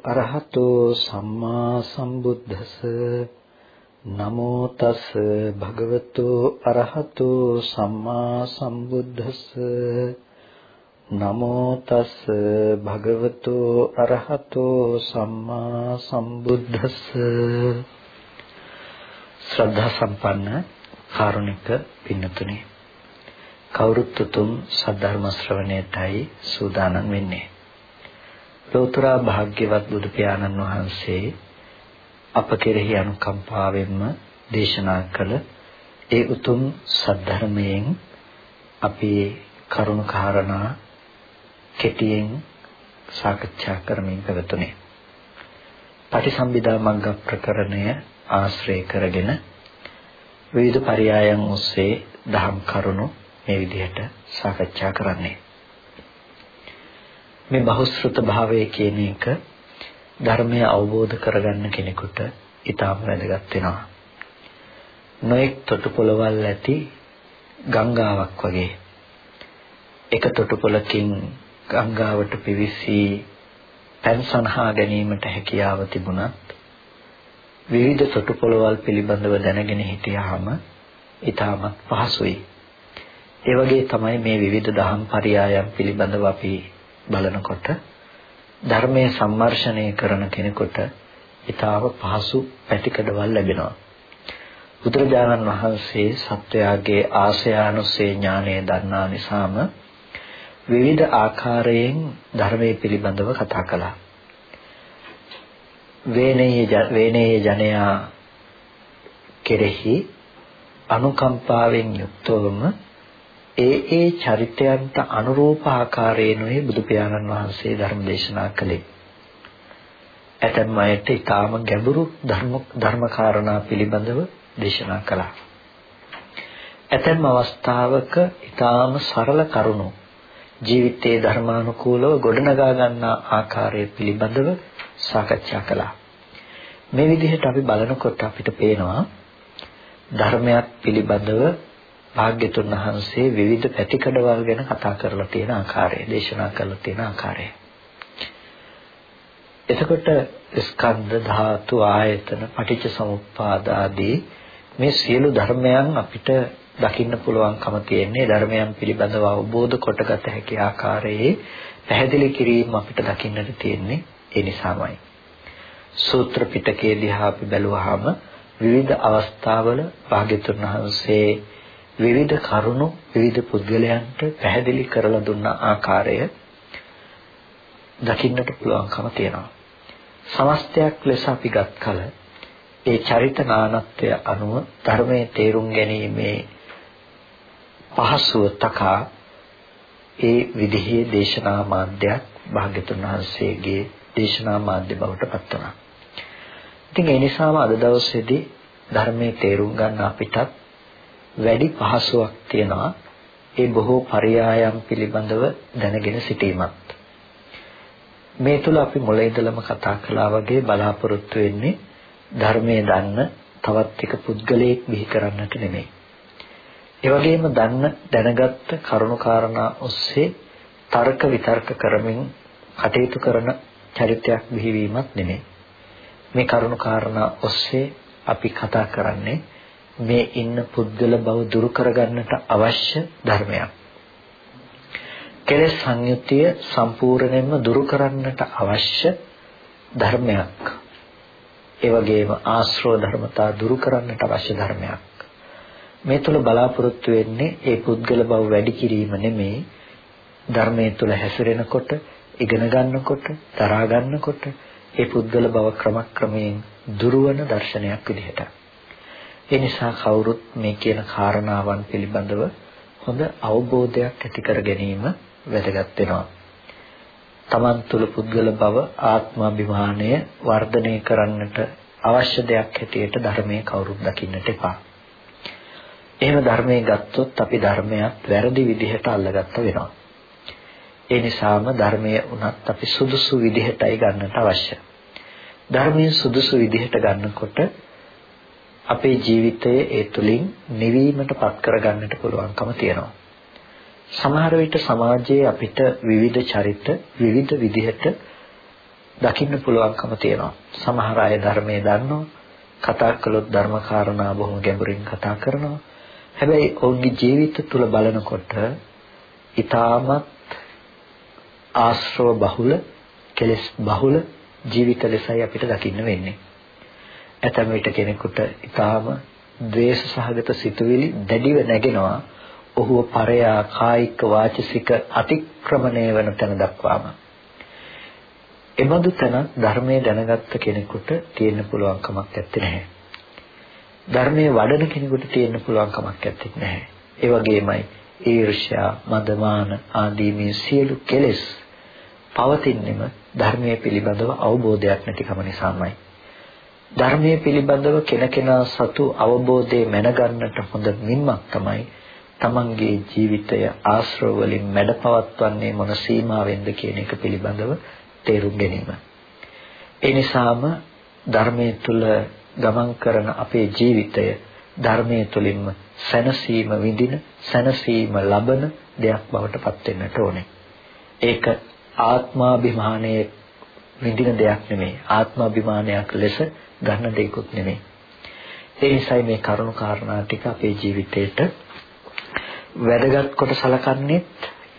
භගවතු අරහතෝ සම්මා සම්බුද්දස්ස නමෝ තස් භගවතු අරහතෝ සම්මා සම්බුද්දස්ස නමෝ තස් භගවතු අරහතෝ සම්මා සම්බුද්දස්ස ශ්‍රද්ධා සම්පන්න කාරුණික පින්නතුනේ කවුරුත් උතුම් සද්ධර්ම ශ්‍රවණයටයි සූදානම් වෙන්නේ. ලෝතර භාග්‍යවත් බුදු පියාණන් වහන්සේ අප කෙරෙහි අනුකම්පාවෙන්ම දේශනා කළ ඒ උතුම් සද්ධර්මයෙන් අපි කරුණු කාරණා කෙටියෙන් සාකච්ඡා කරමින් පැවතුනේ. පටිසම්භිදා මග්ග ප්‍රකරණය ආශ්‍රය කරගෙන විවිධ පරයයන් ඔස්සේ දහම් කරුණු මේ විදිහට සාකච්ඡා කරන්නේ. මේ බහුශ්‍රත භාවය කියන එක ධර්මය අවබෝධ කරගන්න කෙනෙකුට ඊටාම වැදගත් වෙනවා. නොඑක් තොටුපළවල් ඇති ගංගාවක් වගේ එක තොටුපළකින් ගංගාවට පිවිසී පැන් සනහා ගැනීමට හැකියාව තිබුණත් විවිධ තොටුපළවල් පිළිබඳව දැනගෙන හිටියාම ඊටමත් පහසුයි. ඒ වගේ තමයි මේ විවිධ දහම් පරයයන් පිළිබඳව අපි බලනකොට ධර්මයේ සම්මර්ෂණය කරන කෙනෙකුට ඊටාව පහසු පැතිකඩවල් ලැබෙනවා. බුදුරජාණන් වහන්සේ සත්වයාගේ ආශයානුසේ ඥානය දන්නා නිසාම විවිධ ආකාරයෙන් ධර්මයේ පිළිබඳව කතා කළා. වේනේය වේනේය ජනයා කෙරෙහි අනුකම්පාවෙන් යුක්තවම ඒ ඒ චරිතයන්ට අනුරූප ආකාරයෙන්ුයි බුදු පියාණන් වහන්සේ ධර්ම දේශනා කළේ. ඇතැම් අයට ඊටාම ගැඹුරු ධර්ම ධර්මකාරණා පිළිබඳව දේශනා කළා. ඇතැම් අවස්ථාවක ඊටාම සරල කරුණු ජීවිතයේ ධර්මානුකූලව ගොඩනගා ගන්නා ආකාරය පිළිබඳව සාකච්ඡා කළා. මේ විදිහට අපි බලනකොට අපිට පේනවා ධර්මයක් පිළිබඳව භාග්‍යතුන් වහන්සේ විවිධ පැතිකඩවල් ගැන කතා කරලා තියෙන ආකාරය, දේශනා කරලා තියෙන ආකාරය. එතකොට ස්කන්ධ ධාතු ආයතන පටිච්ච සමුප්පාද ආදී මේ සියලු ධර්මයන් අපිට දකින්න පුළුවන්කම තියෙන්නේ ධර්මයන් පිළිබඳව අවබෝධ කොටගත හැකි ආකාරයේ පැහැදිලි කිරීම අපිට දකින්නට තියෙන්නේ ඒ නිසාමයි. සූත්‍ර පිටකයේ දිහා අපි බැලුවාම විවිධ අවස්ථාවල භාග්‍යතුන් වහන්සේ විවිධ කරුණු විවිධ පුද්ගලයන්ට පැහැදිලි කරලා දුන්න ආකාරය දකින්නට පුළුවන්කම තියෙනවා. සමස්තයක් ලෙස අපි ගත් කල ඒ චරිත නානත්වය අනුව ධර්මයේ තේරුම් ගැනීමේ පහසුව තකා ඒ විදිහේ දේශනා මාධ්‍යයක් භාග්‍යතුන් වහන්සේගේ දේශනා මාධ්‍ය බවට පත් වුණා. ඉතින් ඒ නිසාම අද දවසේදී ධර්මයේ තේරුම් ගන්න අපිටත් වැඩි පහසුවක් තියනවා ඒ බොහෝ පරයායම් පිළිබඳව දැනගෙන සිටීමත් මේ තුල අපි මුල ඉඳලම කතා කළා වගේ බලාපොරොත්තු වෙන්නේ ධර්මයේ දන්න තවත් එක පුද්ගලයෙක් බිහි කරන්නට නෙමෙයි. ඒ වගේම දන්න දැනගත්ත කරුණාකාරණා ඔස්සේ තර්ක විතර්ක කරමින් කටයුතු කරන චරිතයක් බිහිවීමක් නෙමෙයි. මේ කරුණාකාරණා ඔස්සේ අපි කතා කරන්නේ මේ ඉන්න පුද්ගල බව දුරු කරගන්නට අවශ්‍ය ධර්මයක්. කෙලෙස් සංයුතිය සම්පූර්ණයෙන්ම දුරු කරන්නට අවශ්‍ය ධර්මයක්. ඒ වගේම ආශ්‍රව ධර්මතා දුරු කරන්නට අවශ්‍ය ධර්මයක්. මේ තුල බලාපොරොත්තු වෙන්නේ ඒ පුද්ගල බව වැඩි කිරීම නෙමෙයි ධර්මයේ තුල හැසිරෙනකොට ඉගෙන ගන්නකොට දරා ගන්නකොට ඒ පුද්ගල බව ක්‍රමක්‍රමයෙන් දුරවන දර්ශනයක් විදිහට. ඒ නිසා කවුරුත් මේ කියන කාරණාවන් පිළිබඳව හොඳ අවබෝධයක් ඇති කර ගැනීම වැදගත් වෙනවා. තමන් තුළ පුද්ගල බව ආත්මාභිමානය වර්ධනය කරන්නට අවශ්‍ය දෙයක් හැටියට ධර්මයේ කවුරුත් දකින්නට එපා. එහෙම ධර්මයේ ගත්තොත් අපි ධර්මයක් වැරදි විදිහට අල්ලගත්ත වෙනවා. ඒ නිසාම ධර්මයේ උනත් අපි සුදුසු විදිහටයි ගන්නට අවශ්‍ය. ධර්මයේ සුදුසු විදිහට ගන්නකොට අපේ ජීවිතයේ ඒ තුලින් නිවීමට පත් කරගන්නට පුළුවන්කම තියෙනවා. සමහර විට සමාජයේ අපිට විවිධ චරිත විවිධ විදිහට දකින්න පුළුවන්කම තියෙනවා. සමහර අය ධර්මයේ දන්නවා. කතා කළොත් ධර්ම කාරණා බොහොම ගැඹුරින් කතා කරනවා. හැබැයි ඔවුන්ගේ ජීවිත තුල බලනකොට ඊටමත් ආශ්‍රව බහුල, කෙලෙස් බහුල ජීවිත ලෙසයි අපිට දකින්න වෙන්නේ. ඇතැම් විට කෙනෙකුට ඊටාම ද්වේෂ සහගත සිතුවිලි දැඩිව නැගෙනවා. ඔහුව පරයා කායික වාචසික අතික්‍රමණය වෙන තැන දක්වාම. එබඳු තැන ධර්මයේ දැනගත්ත කෙනෙකුට තියෙන්න පුළුවන් කමක් නැත්තේ නැහැ. ධර්මයේ වඩන කෙනෙකුට තියෙන්න පුළුවන් කමක් නැත්තේ නැහැ. ඒ වගේමයි ඊර්ෂ්‍යා, මදමාන ආදී මේ සියලු කෙලෙස් පවතින්නෙම ධර්මයේ පිළිබඳව අවබෝධයක් නැතිකම නිසාමයි. ධර්මයේ පිළිබඳව කෙනකෙනා සතු අවබෝධය මැනගන්නට හොඳ මින්මක් තමයි තමන්ගේ ජීවිතය ආශ්‍රව වලින් මැඩපවත්වන්නේ මොන සීමාවෙන්ද කියන එක පිළිබඳව තේරුම් ගැනීම. ඒ නිසාම ධර්මයේ තුල ගමන් කරන අපේ ජීවිතය ධර්මයේ තුලින්ම සැනසීම විඳින සැනසීම ලබන දෙයක් බවට පත් වෙන්නට ඕනේ. ඒක ආත්මාභිමානයේ විඳින දෙයක් නෙමෙයි. ආත්මාභිමානයක් ලෙස ගන්න දෙයක්වත් නෙමෙයි. ඒ නිසායි මේ කරුණු කාරණා ටික අපේ ජීවිතේට වැදගත් කොට සලකන්නේ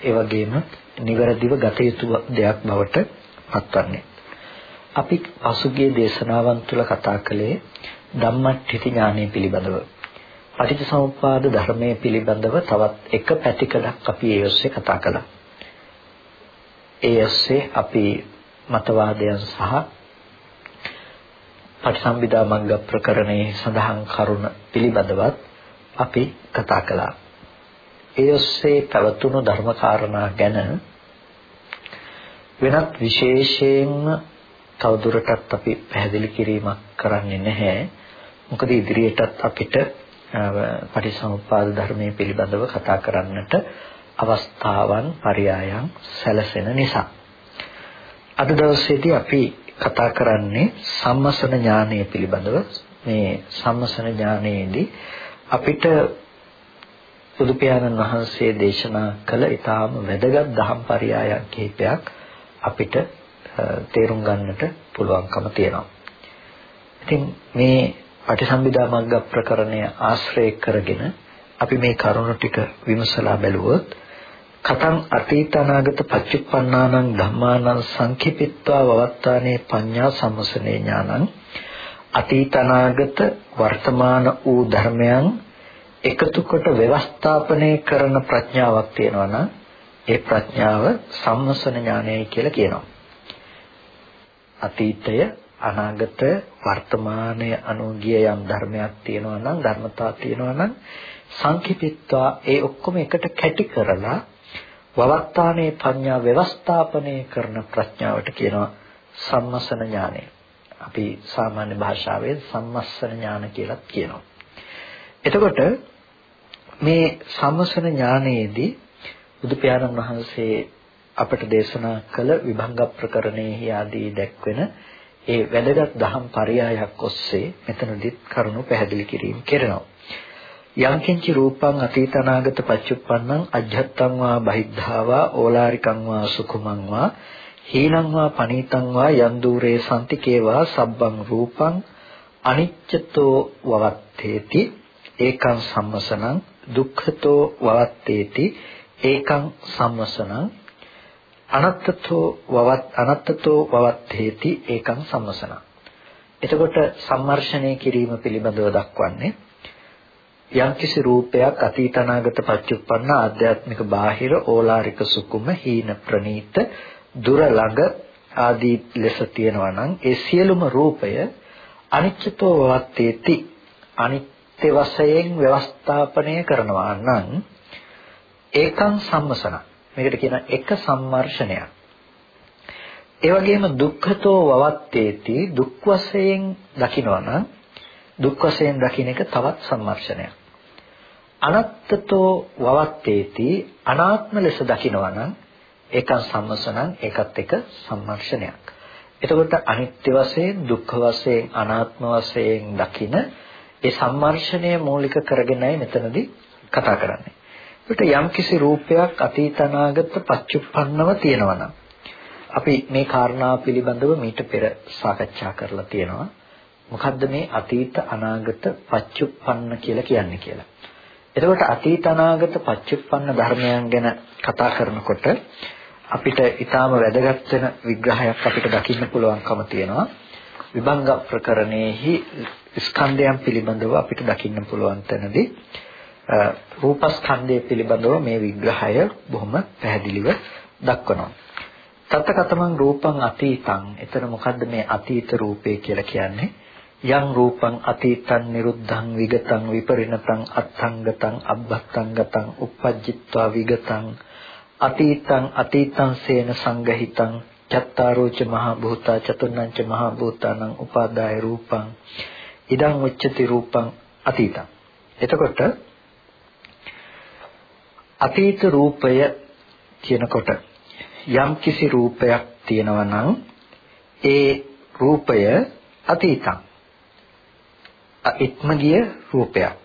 ඒ වගේම නිවැරදිව ගත යුතු දෙයක් බවට පත්වන්නේ. අපි පසුගිය දේශනාවන් තුළ කතා කළේ ධම්මට්ඨිති ඥානය පිළිබඳව. පටිච්චසමුප්පාද ධර්මයේ පිළිබඳව තවත් එක පැතිකඩක් අපි ඒ ඔස්සේ කතා කළා. ඒ ඔස්සේ අපි මතවාදයන් සහ පටිසම්භිදා මග්ග ප්‍රකරණයේ සඳහන් කරුණ පිළිබඳවත් අපි කතා කළා. ඒ ඔස්සේ පැවතුණු ධර්මකාරණා ගැන වෙනත් විශේෂයෙන්ම තවදුරටත් අපි පැහැදිලි කිරීමක් කරන්නේ නැහැ. මොකද ඉදිරියටත් අපිට පටිසමුප්පාද ධර්මයේ පිළිබඳව කතා කරන්නට අවස්ථාවන් පරයයන් සැලසෙන නිසා. අද දවසේදී අපි කතා කරන්නේ සම්මසන ඥානය පිළිබඳව. මේ සම්මසන ඥානයේදී අපිට බුදු පියාණන් වහන්සේ දේශනා කළ ඊටාම වැදගත් දහම් පරයයන් කිහිපයක් අපිට තේරුම් ගන්නට පුළුවන්කම තියෙනවා. ඉතින් මේ පටිසම්භිදා මග්ග ප්‍රකරණය ආශ්‍රය කරගෙන අපි මේ කරුණු ටික විමසලා බැලුවොත් කතං අතීත අනාගත පච්චුප්පන්නානං ධම්මානං සංකිපිත්වා වවත්තානේ පඤ්ඤා සම්මසනේ ඥානං අතීත අනාගත වර්තමාන වූ ධර්මයන් එකතු කොට ව්‍යවස්ථාපනය කරන ප්‍රඥාවක් තියෙනවා නම් ඒ ප්‍රඥාව සම්මසන ඥානයයි කියලා කියනවා. අතීතය අනාගත වර්තමානය අනුගිය යම් ධර්මයක් තියෙනවා නම් ධර්මතා තියෙනවා නම් සංකිපිත්වා ඒ ඔක්කොම එකට කැටි කරලා වවත්තානේ පඤ්ඤා ව්‍යවස්ථාපනය කරන ප්‍රඥාවට කියනවා සම්මසන ඥානය. අපි සාමාන්‍ය භාෂාවෙන් සම්මස්සන ඥාන කියලා කියනවා. එතකොට මේ සම්මසන ඥානයේදී බුදු පියාණන් වහන්සේ අපට දේශනා කළ විභංග ප්‍රකරණයේ ආදී දැක්වෙන ඒ වැදගත් දහම් පරයයක් ඔස්සේ මෙතනදිත් කරුණු පැහැදිලි කිරීම කරනවා. යංකින්චි රූපං අතීත අනාගත පච්චුප්පන්නං අජ්ජත්තං වා බහිද්ධා වා ඕලාරිකං වා සුකුමං වා හීනං වා පනීතං වා යන් দূරේ සම්තිකේ වා සබ්බං රූපං අනිච්චතෝ වවත්තේති ඒකං සම්මසනං දුක්ඛතෝ වවත්තේති ඒකං සම්මසනං අනත්තතෝ වවත් අනත්තතෝ වවත්තේති ඒකං සම්මසනං. එතකොට සම්මර්ෂණය කිරීම පිළිබඳව දක්වන්නේ යම්කිසි රූපයක් අතීත අනාගත පච්චුප්පන්න ආධ්‍යාත්මික බාහිර ඕලාරික සුකුම හීන ප්‍රනීත දුර ළඟ ආදී ලෙස තියෙනවා නම් ඒ සියලුම රූපය අනිච්චතෝ වත්තේති අනිත්‍ය වශයෙන් ව්‍යවස්ථාපනය කරනවා නම් ඒකං සම්මසන. මේකට කියන එක සම්මර්ෂණයක්. ඒ වගේම දුක්ඛතෝ වවත්තේති. දුක් වශයෙන් දකිනවා නම් දුක් වශයෙන් දකින්න එක තවත් සම්මර්ෂණයක්. අනත්තතෝ වවත්තේති අනාත්ම ලෙස දකිනවා නම් ඒකං සම්මසනං ඒකත් එක සම්මර්ෂණයක්. එතකොට අනිත්‍ය වශයෙන් දුක්ඛ වශයෙන් අනාත්ම වශයෙන් දකින ඒ සම්මර්ෂණය මූලික කරගෙනයි මෙතනදී කතා කරන්නේ. ඒකට යම්කිසි රූපයක් අතීත අනාගත පච්චුප්පන්නව තියෙනවා නම් අපි මේ කාරණාව පිළිබඳව මීට පෙර සාකච්ඡා කරලා තියෙනවා. මොකද්ද මේ අතීත අනාගත පච්චුප්පන්න කියලා කියන්නේ කියලා. එතකොට අතීත අනාගත පච්චුප්පන්න ධර්මයන් ගැන කතා කරනකොට අපිට ඊටාම වැදගත් වෙන විග්‍රහයක් අපිට දකින්න පුළුවන්කම තියෙනවා. විභංග ප්‍රකරණයේහි ස්කන්ධයන් පිළිබඳව අපිට දකින්න පුළුවන් තැනදී රූපස්කන්ධය පිළිබඳව මේ විග්‍රහය බොහොම පැහැදිලිව දක්වනවා. තත්කතමං රූපං අතීතං. එතන මොකද්ද මේ අතීත රූපේ කියලා කියන්නේ? යම් රූපං අතීතං නිරුද්ධං විගතං විපරිණතං අත්ථංගතං අබ්බත්තංගතං uppajjitva විගතං අතීතං අතීතං සේන සංගහිතං චත්තාරෝච මහා භූතා චතුර්ණංච මහා භූතානං උපාදාය රූපං ඉදං උච්චති රූපං අතීතං. එතකොට අතීත රූපය කියනකොට යම් කිසි රූපයක් තියෙනවා නම් ඒ රූපය අතීතං. ඉක්ම ගිය රූපයක්.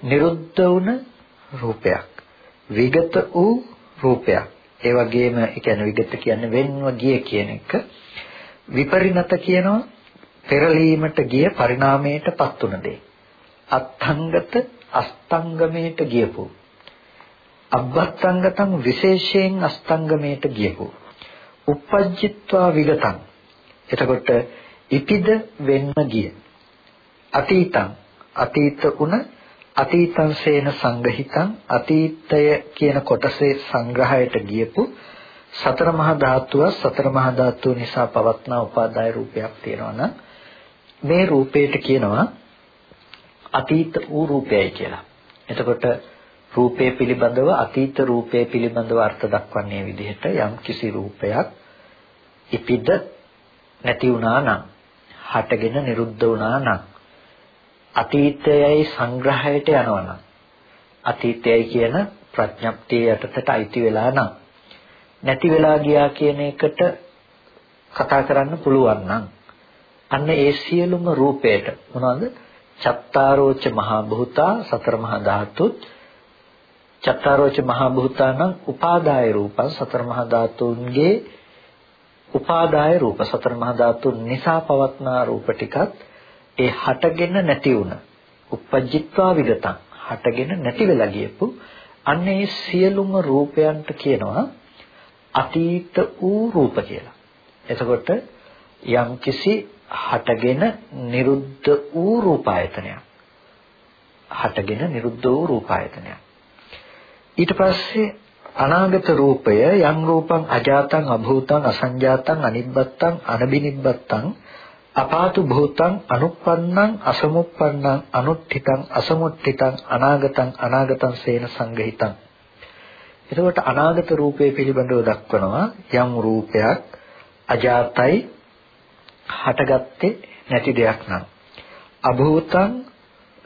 නිරුද්ධ වුණ රූපයක්. විගත වූ රූපයක්. ඒ වගේම ඒ කියන්නේ විගත කියන්නේ වෙන්ව ගිය කියන එක. විපරිණත කියනවා පෙරලීමට ගිය පරිණාමයටපත් උන දේ. අත්ංගත අස්තංගමයට ගියපු. අබ්බත්තංගතං විශේෂයෙන් අස්තංගමයට ගියපු. uppajjitva විගතං. එතකොට ඉපිද වෙන්න ගිය. අතීතං අතීත උන අතීතං සේන සංගහිතං අතීතය කියන කොටසේ සංග්‍රහයට ගියපු සතර මහා ධාතුව සතර මහා ධාතුව නිසා පවත්නා උපාදාය රූපයක් තියෙනවා නම් මේ රූපයට කියනවා අතීත වූ රූපයයි කියලා. එතකොට රූපය පිළිබඳව අතීත රූපය පිළිබඳව අර්ථ දක්වන්නේ විදිහට යම් කිසි රූපයක් ඉපිද නැති වුණා නම් හටගෙන නිරුද්ධ වුණා නම් අතීතයයි සංග්‍රහයට යනවනම් අතීතයයි කියන ප්‍රඥප්තිය යටතට අයිති වෙලා නම් නැති වෙලා ගියා කියන එකට කතා කරන්න පුළුවන් නම් අන්න ඒ සියලුම රූපයට මොනවද? චත්තාරෝච මහා භූතා සතර මහා ධාතුත් චත්තාරෝච මහා භූතානම් උපාදාය රූපං සතර මහා ධාතුන්ගේ උපාදාය රූප. සතර මහා ධාතුන් නිසා පවත්නා රූප ටිකත් ඒ හටගෙන නැති වුණ uppajjitva විගතං හටගෙන නැති වෙලා ගියපු අන්න ඒ සියලුම රූපයන්ට කියනවා අතීත වූ රූප කියලා. එතකොට යම්කිසි හටගෙන නිරුද්ධ වූ රූපායතනයක්. හටගෙන නිරුද්ධ වූ රූපායතනයක්. ඊට පස්සේ අනාගත රූපය යම් රූපං අජාතං අභූතං අසංජාතං අනිබ්බත්තං අනබිනිබ්බත්තං අපාතු භූතං අනුප්පන්නං අසමුප්පන්නං අනුත්ථිතං අසමුත්ථිතං අනාගතං අනාගතං සේන සංගහිතං. එතකොට අනාගත රූපය පිළිබඳව දක්වනවා යම් රූපයක් අජාතයි හටගත්තේ නැති දෙයක් නම්. අභූතං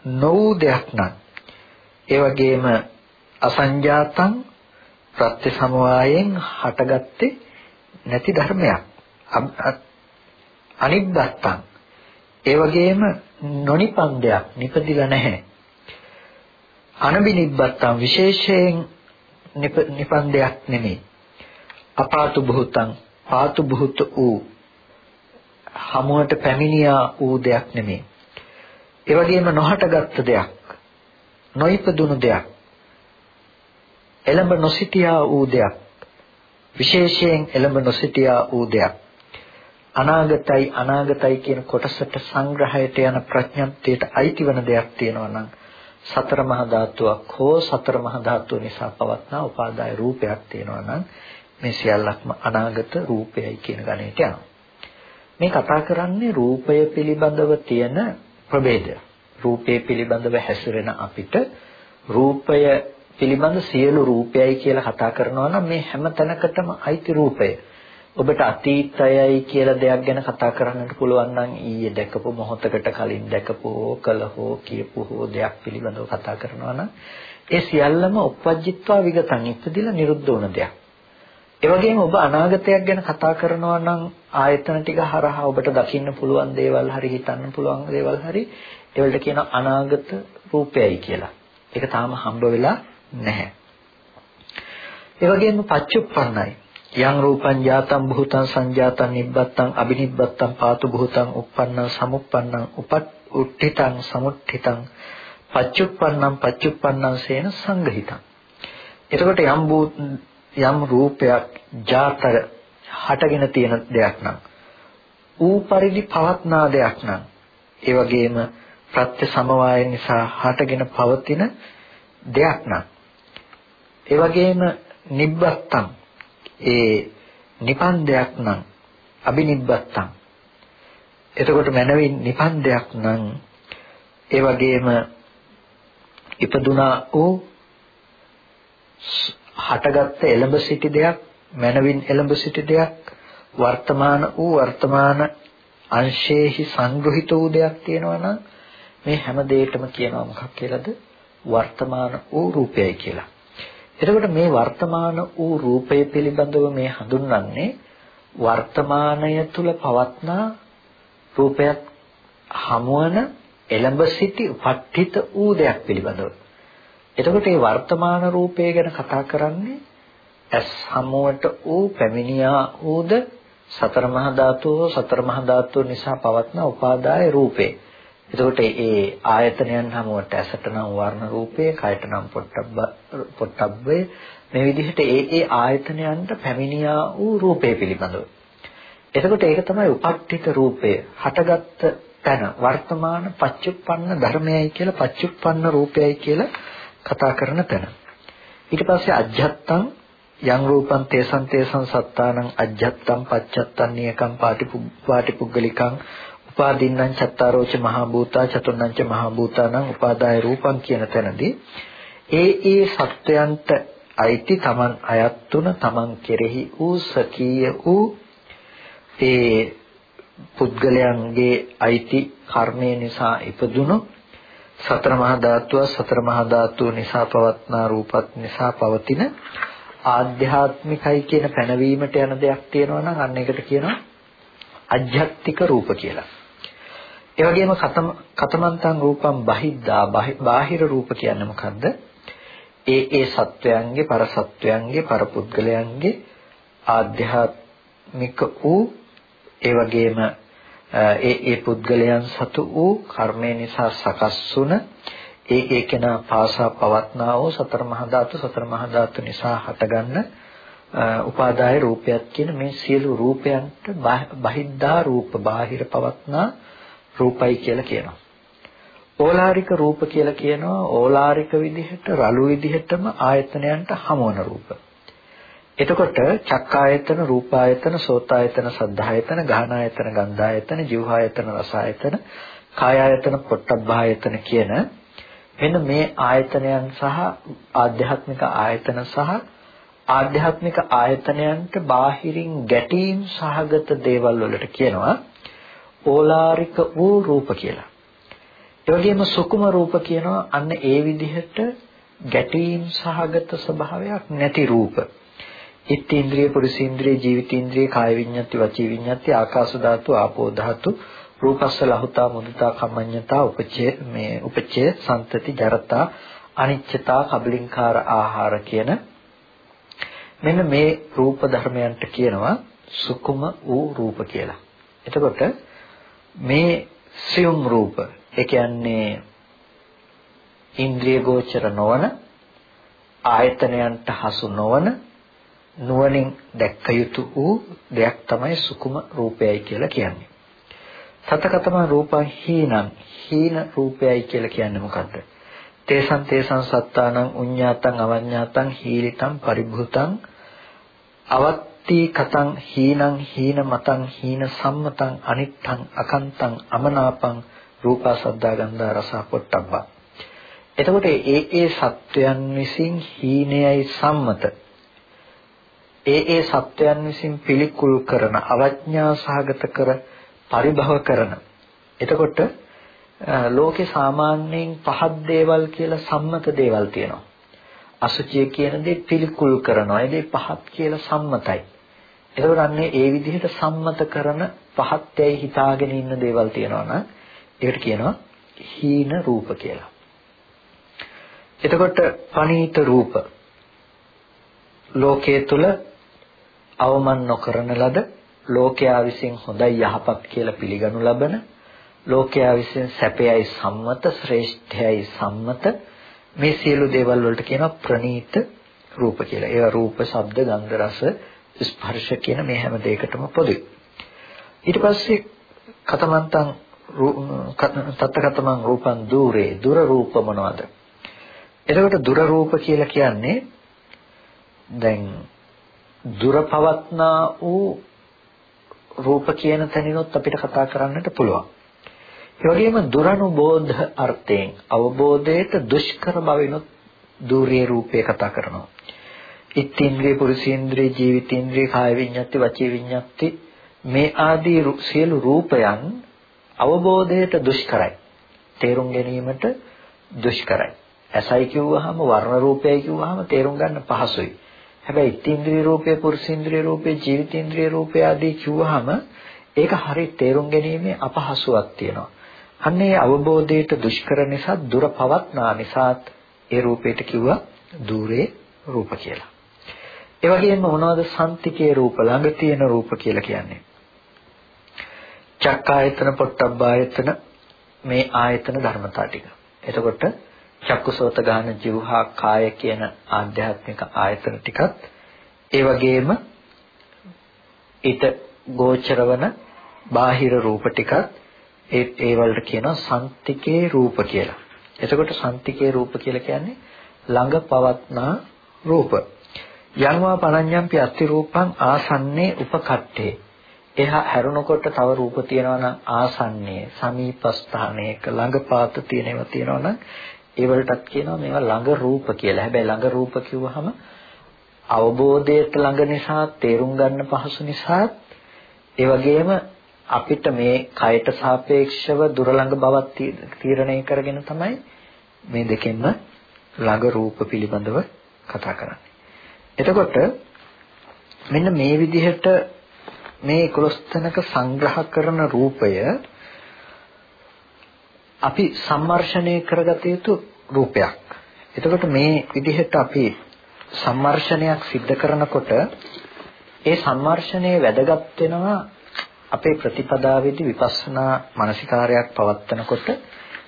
නොවූ දෙයක් නම්. ඒ වගේම අසංජාතං ප්‍රත්‍ය සමவாயෙන් හටගත්තේ නැති ධර්මයක්. අනිබ්බත්තං ඒ වගේම නොනිපන්දයක් නිපදිලා නැහැ. අනබිනිබ්බත්තං විශේෂයෙන් නිපන්දයක් නෙමෙයි. අපාතු භූතං පාතු භූත වූ හමුවට පැමිණියා වූ දෙයක් නෙමෙයි. ඒ වගේම නොහටගත් දෙයක් නොයිපදුණු දෙයක් එළඹ නොසිටියා වූ දෙයක් විශේෂයෙන් එළඹ නොසිටියා වූ දෙයක්. අනාගතයි අනාගතයි කියන කොටසට සංග්‍රහයට යන ප්‍රඥප්තියට අයිති වෙන දෙයක් තියෙනවා නම් සතර මහා ධාතුවක් හෝ සතර මහා ධාතුව නිසා පවත්නා උපාදාය රූපයක් තියෙනවා නම් මේ සියල්ලක්ම අනාගත රූපයයි කියන ගණයට යනවා. මේ කතා කරන්නේ රූපය පිළිබඳව තියෙන ප්‍රභේදය. රූපය පිළිබඳව හැසිරෙන අපිට රූපය පිළිබඳ සියලු රූපයයි කියලා කතා කරනවා නම් මේ හැම තැනකටම අයිති රූපය. ඔබට අතීතයයි කියලා දෙයක් ගැන කතා කරන්නට පුළුවන් නම් ඊයේ දැකපු මොහොතකට කලින් දැකපු කල හෝ කියපු හෝ දෙයක් පිළිබඳව කතා කරනවා නම් ඒ සියල්ලම උපජ්ජිත්වා විගතන් ඉපදිලා නිරුද්ධ වුණ දෙයක්. ඒ වගේම ඔබ අනාගතයක් ගැන කතා කරනවා නම් ආයතන ටික හරහා ඔබට දකින්න පුළුවන් දේවල් හරි හිතන්න පුළුවන් දේවල් හරි ඒවලට කියන අනාගත රූපයයි කියලා. ඒක තාම හම්බ වෙලා නැහැ. ඒ වගේම පච්චුප්පන්නයි යං රූපං ජාතං භූතං සංජාතං නිබ්බත්තං අබිනිබ්බත්තං පාතු භූතං uppannං සමුප්පන්නං උපත් උට්ඨිතං සමුට්ඨිතං පච්චුප්පන්නං පච්චුප්පන්නං සේන සංගහිතං. එතකොට යම් යම් රූපයක් ජාතක හටගෙන තියෙන දෙයක් නම් ඌ පරිදි පවත්නා දෙයක් නම් ඒ වගේම ප්‍රත්‍ය සමவாய නිසා හටගෙන පවතින දෙයක් නම් ඒ වගේම නිබ්බත්තං ඒ නිපන්දයක් නම් අබිනිබ්බත්තං එතකොට මනවින් නිපන්දයක් නම් ඒ වගේම ඉපදුනා වූ හටගත්ත එළඹ සිටි දෙයක් මනවින් එළඹ සිටි දෙයක් වර්තමාන වූ වර්තමාන අංශේහි සංග්‍රහිත වූ දෙයක් තියෙනවා නම් මේ හැම දෙයකම කියනවා මොකක් කියලාද වර්තමාන වූ රූපයයි කියලා. එතකොට මේ වර්තමාන වූ රූපය පිළිබඳව මේ හඳුන්වන්නේ වර්තමානය තුල පවත්නා රූපයක් හමුවන එළඹ සිටි උපට්ඨිත වූ දෙයක් පිළිබඳව. එතකොට මේ වර්තමාන රූපය ගැන කතා කරන්නේ ඇස් හමුවට වූ පැමිණියා වූද සතර මහා ධාතුව සතර මහා ධාතුව නිසා පවත්න උපාදාය රූපේ. එතකොට ඒ ආයතනයන් හමුවට ඇසට නම් වර්ණ රූපේ, කයට නම් පොට්ටබ්බ පොට්ටබ්බේ මේ විදිහට ඒ ඒ ආයතනයන්ට පැමිණියා වූ රූපේ පිළිබඳව. එතකොට ඒක තමයි උපට්ඨිත රූපය. හටගත්ත තැන වර්තමාන පච්චුප්පන්න ධර්මයයි කියලා පච්චුප්පන්න රූපයයි කියලා කතා කරන තැන. ඊට පස්සේ අජ්ජත්තං යං රූපං තේසං තේසං සත්තානං අජ්ජත්තං පච්චත්තං නියකං පාටිපුග්ගලිකං උපාදින්නම් චත්තාරෝච මහා භූතා චතුර්ණංච මහා භූතානං උපාදාය රූපං කියන තැනදී ඒ ඒ සත්වයන්ට අයිති තමන් අයත් තුන තමන් කෙරෙහි වූ සකීය වූ ඒ පුද්ගලයන්ගේ අයිති කර්මය නිසා ඉපදුණු සතර මහා ධාතුව සතර මහා ධාතුව නිසා පවත්නා රූපත් නිසා පවතින ආධ්‍යාත්මිකයි කියන පැනවීමට යන දෙයක් තියෙනවා නම් අන්න ඒකට කියනවා අජ්ජත්තික රූප කියලා. ඒ වගේම කතම කතමන්තං රූපම් බහිද්දා බාහිර රූප කියන්නේ මොකද්ද? ඒ ඒ සත්වයන්ගේ පරසත්වයන්ගේ පරපුද්ගලයන්ගේ ආධ්‍යාත්මික වූ ඒ වගේම ඒ ඒ පුද්ගලයන් සතු වූ කර්මය නිසා සකස් වුණ ඒ ඒ කෙනා පාසා පවත්නා වූ සතර මහා ධාතු සතර මහා ධාතු නිසා හටගන්න උපාදාය රූපයක් කියන මේ සියලු රූපයන්ට බහිද්ධා රූප බාහිර පවත්නා රූපයි කියලා කියනවා. ඕලාරික රූප කියලා කියනවා ඕලාරික විදිහට රළු විදිහටම ආයතනයන්ට හමුවන රූප. එතකොට චක්කායතන රූපායතන සෝතායතන සද්ධායතන ගාහනායතන ගන්ධායතන જીවහායතන රසායතන කායායතන පොට්ටබ්බායතන කියන මෙන්න මේ ආයතනයන් සහ ආධ්‍යාත්මික ආයතන සහ ආධ්‍යාත්මික ආයතනයන්ට බාහිරින් ගැටීම් සහගත දේවල් වලට කියනවා ඕලාරික වූ රූප කියලා. ඒ වගේම සුකුම රූප කියනවා අන්න ඒ විදිහට ගැටීම් සහගත ස්වභාවයක් නැති රූප. ඉත්තේන්ද්‍රිය පුරුෂේන්ද්‍රිය ජීවිතේන්ද්‍රිය කාය විඤ්ඤාති වචී විඤ්ඤාති ආකාශ ධාතු ආපෝ ධාතු රූපස්ස ලහුතා මුදිතා කම්මඤ්ඤතා උපචේ මේ උපචේ සම්තති ජරතා අනිච්චතා කබලින්කාර ආහාර කියන මෙන්න මේ රූප ධර්මයන්ට කියනවා සුකුම වූ රූප කියලා. එතකොට මේ සියුම් රූප ඒ කියන්නේ ඉන්ද්‍රිය ගෝචර නොවන ආයතනයන්ට හසු නොවන නුවණින් දැක්ක යුතු වූ දෙයක් තමයි සුකුම රූපයයි කියලා කියන්නේ. සතකතම රූපං හීනං හීන රූපයයි කියලා කියන්නේ මොකද්ද? තේසං තේසං සත්තානං උඤ්ඤාතං අවඤ්ඤාතං හීලිතං පරිභූතං අවත්ති කතං හීනං හීන මතං හීන සම්මතං අනිත්තං අකන්තං අමනාපං රූපා සද්දා ගන්ධා රස පොට්ටබ්බා. එතකොට ඒ ඒ සත්වයන් විසින් හීනයයි සම්මත. ඒ ඒ සත්වයන් විසින් පිළිකුල් කරන අවඥා සහගත කර පරිභව කරන. එතකොට ලෝකේ සාමාන්‍යයෙන් පහත් දේවල් කියලා සම්මත දේවල් තියෙනවා. අසුචිය කියන දේ පිළිකුල් කරනවා. ඒ දේ පහත් කියලා සම්මතයි. එතකොට අන්නේ ඒ විදිහට සම්මත කරන පහත්යයි හිතාගෙන ඉන්න දේවල් තියෙනවා නම් ඒකට කියනවා හීන රූප කියලා එතකොට පනීත රූප ලෝකයේ තුල අවමන් නොකරන ලද ලෝකයා විසින් හොඳයි යහපත් කියලා පිළිගනු ලබන ලෝකයා විසින් සැපයයි සම්මත ශ්‍රේෂ්ඨයයි සම්මත මේ සියලු දේවල් වලට කියනවා ප්‍රනීත රූප කියලා. ඒවා රූප, ශබ්ද, ගන්ධ, රස, ස්පර්ශ කියන මේ හැම දෙයකටම පොදුයි. ඊට පස්සේ කතමන්තං තත්තකතමං රූපං দূරේ දුර රූප මොනවද? එතකොට දුර රූප කියලා කියන්නේ දැන් දුර පවත්නා වූ රූප කියන තැනිනොත් අපිට කතා කරන්නට පුළුවන්. ඒ වගේම දුරනුබෝධ අර්ථයෙන් අවබෝධයට දුෂ්කර බවිනුත් දූර්ය රූපේ කතා කරනවා. ඉත්ත්‍ේන්ද්‍රිය පුරුෂේන්ද්‍රිය ජීවිතේන්ද්‍රිය කාය විඤ්ඤාති වචී විඤ්ඤාති මේ ආදී සියලු රූපයන් අවබෝධයට දුෂ්කරයි. තේරුම් ගැනීමට දුෂ්කරයි. ඇසයි කිව්වහම වර්ණ රූපයයි කිව්වහම තේරුම් ගන්න පහසුයි. හැබැයි ඉත්ත්‍ේන්ද්‍රිය රූපය පුරුෂේන්ද්‍රිය රූපය ජීවිතේන්ද්‍රිය රූපය ආදී කිව්වහම ඒක හරිය තේරුම් ගැනීමේ අපහසුයක් තියෙනවා. අන්නේ අවබෝධයට දුෂ්කර නිසා දුර පවත්නා නිසාත් ඒ රූපයට කිව්වා দূරේ රූප කියලා. ඒ වගේම මොනවද සන්තිකේ රූප ළඟ තියෙන රූප කියලා කියන්නේ? චක්කායතන පොට්ටබ්බායතන මේ ආයතන ධර්මතා ටික. එතකොට චක්කුසෝත ගාන જીවහා කාය කියන ආධ්‍යාත්මික ආයතන ටිකත් ඒ වගේම ඊට ගෝචරවන බාහිර රූප ටිකත් ඒ ඒ වලට කියනවා සන්තිකේ රූප කියලා. එතකොට සන්තිකේ රූප කියලා කියන්නේ ළඟ පවත්නා රූප. යන්වා පනඤ්ඤම්පි අස්ති රූපං ආසන්නේ උපකට්ඨේ. එහා හැරුණකොට තව රූප තියෙනවා නම් ආසන්නේ සමීපස්ථානයක ළඟපාත තියෙනවා තියෙනවා නම් ඒ වලටත් කියනවා මේවා ළඟ රූප කියලා. හැබැයි ළඟ රූප කිව්වහම අවබෝධයට ළඟ නිසා තේරුම් ගන්න පහසු නිසා ඒ වගේම අපිට මේ කයට සාපේක්ෂව දුර ළඟ බවක් තීරණය කරගෙන තමයි මේ දෙකෙන්ම ළඟ රූප පිළිබඳව කතා කරන්නේ. එතකොට මෙන්න මේ විදිහට මේ 11 තැනක සංග්‍රහ කරන රූපය අපි සම්මර්ෂණය කරගත යුතු රූපයක්. එතකොට මේ විදිහට අපි සම්මර්ෂණයක් සිද්ධ කරනකොට ඒ සම්මර්ෂණයේ වැදගත් වෙනවා අපේ ප්‍රතිපදාවේදී විපස්සනා මානසිකාරයක් පවත්නකොට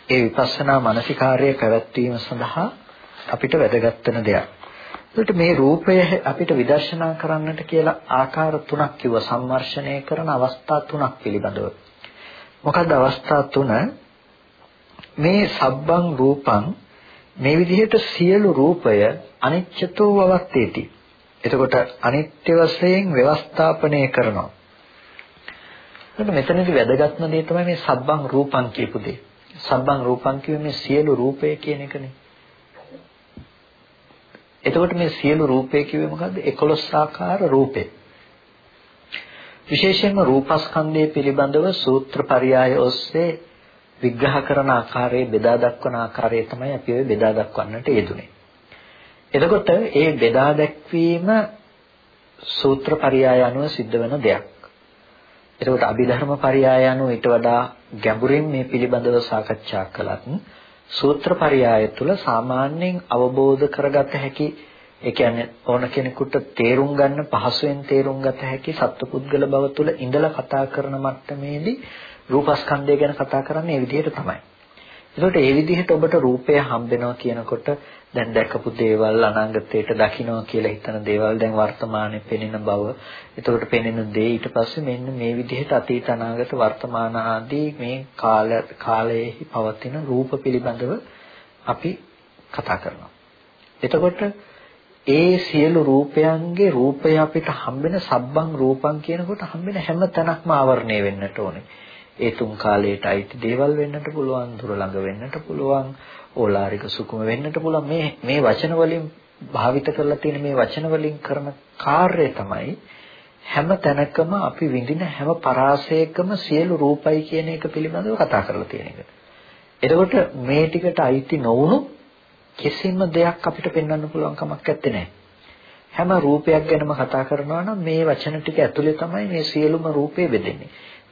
ඒ විපස්සනා මානසිකාර්යය පැවැත්වීම සඳහා අපිට වැදගත් වෙන දෙයක්. ඒකට මේ රූපය අපිට විදර්ශනා කරන්නට කියලා ආකාර තුනක් කිව්ව සම්මර්ෂණය කරන අවස්ථා තුනක් පිළිබඳව. මොකක්ද අවස්ථා තුන? මේ සබ්බං රූපං මේ විදිහට සියලු රූපය අනිච්චතෝ වවත්තේති. එතකොට අනිත්‍ය වශයෙන් ව්‍යවස්ථාපනය කරනවා. එතකොට මෙතනදී වැදගත්ම දේ තමයි මේ සබ්බං රූපං කියපු දේ. සබ්බං රූපං කියුවේ මේ සියලු රූපය කියන එකනේ. එතකොට මේ සියලු රූපය කිව්වේ මොකද්ද? 11 ආකාර රූපේ. විශේෂයෙන්ම රූපස්කන්ධය පිළිබඳව සූත්‍ර පරයය ඔස්සේ විග්‍රහ කරන ආකාරයේ බෙදා දක්වන ආකාරය තමයි අපි ඔය බෙදා දක්වන්නට යෙදුනේ. එතකොට ඒ බෙදා දැක්වීම සූත්‍ර පරයය අනුව සිද්ධ වෙන දෙයක්. එතකොට අභිධර්ම පරයය අනුව ඊට වඩා ගැඹුරින් මේ පිළිබඳව සාකච්ඡා කළත් සූත්‍ර පරයය තුළ සාමාන්‍යයෙන් අවබෝධ කරගත හැකි ඒ කියන්නේ ඕන කෙනෙකුට තේරුම් ගන්න පහසුවෙන් තේරුම් ගත හැකි සත්පුද්ගල බව තුළ ඉඳලා කතා කරන මට්ටමේදී රූපස්කන්ධය ගැන කතා කරන්නේ ඒ විදිහට තමයි. ඒකට ඒ විදිහට ඔබට රූපය හම්බෙනවා කියනකොට දැන් දැකපු දේවල් අනාගතයට දකින්නවා කියලා හිතන දේවල් දැන් වර්තමානයේ පෙනෙන බව. එතකොට පෙනෙන දේ ඊට පස්සේ මෙන්න මේ විදිහට අතීත අනාගත වර්තමාන ආදී මේ කාල කාලයේ පවතින රූප පිළිබඳව අපි කතා කරනවා. එතකොට ඒ සියලු රූපයන්ගේ රූපය අපිට හම්බෙන සබ්බං රූපං කියනකොට හම්බෙන හැම තැනක්ම ආවරණය වෙන්නට ඕනේ. ඒ තුන් කාලයට අයිති දේවල් වෙන්නට පුළුවන්, දුර ළඟ වෙන්නට පුළුවන්, ඕලාරික සුකුම වෙන්නට පුළුවන්. මේ මේ වචන වලින් භාවිත කරලා තියෙන මේ වචන වලින් කරන කාර්යය තමයි හැම තැනකම අපි විඳින හැම පරාසයකම සියලු රූපයි කියන එක පිළිබඳව කතා කරලා තියෙන එක. එතකොට මේ ටිකට අයිති නොවුණු කිසිම දෙයක් අපිට පෙන්වන්න පුළුවන් කමක් නැත්තේ. හැම රූපයක් ගැනම කතා කරනවා නම් මේ වචන ටික ඇතුලේ තමයි මේ සියලුම රූපේ බෙදෙන්නේ.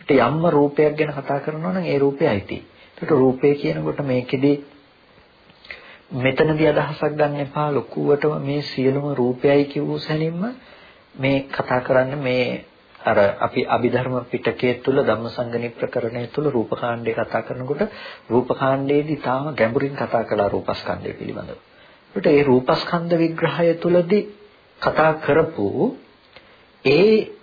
යම්ම රූපයක් ගැන කතා කරනවා නම් ඒ රූපය අයිති. ඒකට රූපය කියනකොට මේකෙදි මෙතනදී අදහසක් ගන්න එපා ලොකුවටම මේ සියලුම රූපයයි කියවූ සැනින්ම මේ කතා කරන්නේ මේ අර අපි අභිධර්ම පිටකයේ තුල ධම්මසංගණි ප්‍රකරණය තුල රූපකාණ්ඩය කතා කරනකොට රූපකාණ්ඩයේදී තාම ගැඹුරින් කතා කළා රූපස්කන්ධය පිළිබඳව. ඒකට ඒ රූපස්කන්ධ විග්‍රහය තුලදී කතා කරපු ඒ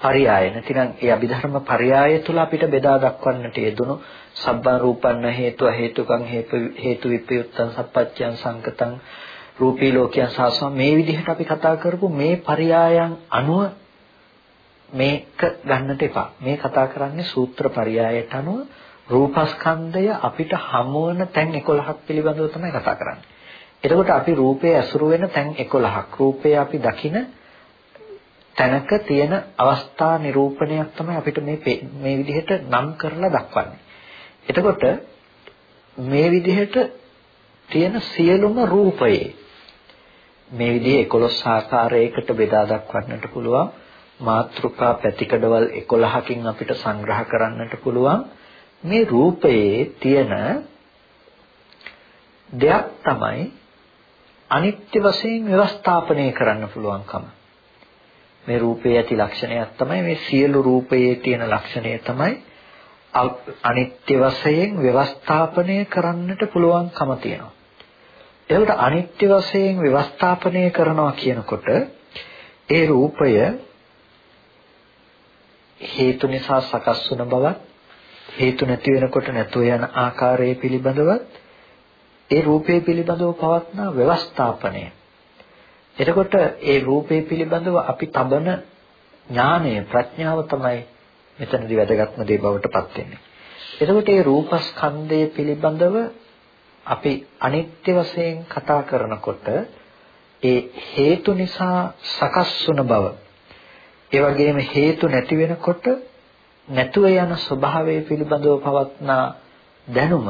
පරයය නැතිනම් ඒ අභිධර්ම පරයය තුල අපිට බෙදා දක්වන්නට යෙදුණු සබ්බා රූපන්න හේතුව හේතුකං හේතු විප්‍රයුත්තං සප්පච්චයන් සංකතං රූපී ලෝකයන් සාසම මේ විදිහට අපි කතා කරපු මේ පරයයන් අනුව මේක ගන්නට එපා. මේ කතා කරන්නේ සූත්‍ර පරයයට අනුව රූපස්කන්ධය අපිට හමු වෙන තැන් 11ක් පිළිබඳව තමයි කතා කරන්නේ. එතකොට අපි රූපේ ඇසුරු වෙන තැන් 11ක්. රූපේ අපි දකින තැනක තියෙන අවස්ථා නිරූපණයක් තමයි අපිට මේ මේ විදිහට නම් කරලා දක්වන්නේ. එතකොට මේ විදිහට තියෙන සියලුම රූපයේ මේ විදිහේ 11 ආකාරයකට බෙදා දක්වන්නට පුළුවන්. මාත්‍රිකා පැතිකඩවල් 11කින් අපිට සංග්‍රහ කරන්නට පුළුවන් මේ රූපයේ තියෙන දෙයක් තමයි අනිත්‍ය වශයෙන් ව්‍යවස්ථාපනය කරන්න පුළුවන්කම මේ රූපයේ ඇති ලක්ෂණයක් තමයි මේ සියලු රූපයේ තියෙන ලක්ෂණය තමයි අනිත්‍ය වශයෙන් ව්‍යවස්ථාපනය කරන්නට පුළුවන්කම තියෙනවා ඒකට අනිත්‍ය වශයෙන් ව්‍යවස්ථාපනය කරනවා කියනකොට ඒ රූපය හේතු නිසා සකස් වුණ බවත් හේතු නැති වෙනකොට නැතුව යන ආකාරය පිළිබඳවත් ඒ රූපේ පිළිබඳව පවත්නා ව්‍යවස්ථාපනය. එතකොට ඒ රූපේ පිළිබඳව අපි තබන ඥානය ප්‍රඥාව තමයි මෙතනදී වැදගත්ම දේ බවට පත් වෙන්නේ. එතකොට මේ රූපස්කන්ධය පිළිබඳව අපි අනිත්‍ය වශයෙන් කතා කරනකොට ඒ හේතු නිසා සකස් වුණ බව ඒ වගේම හේතු නැති වෙනකොට නැතුව යන ස්වභාවය පිළිබඳව පවත්නා දැනුම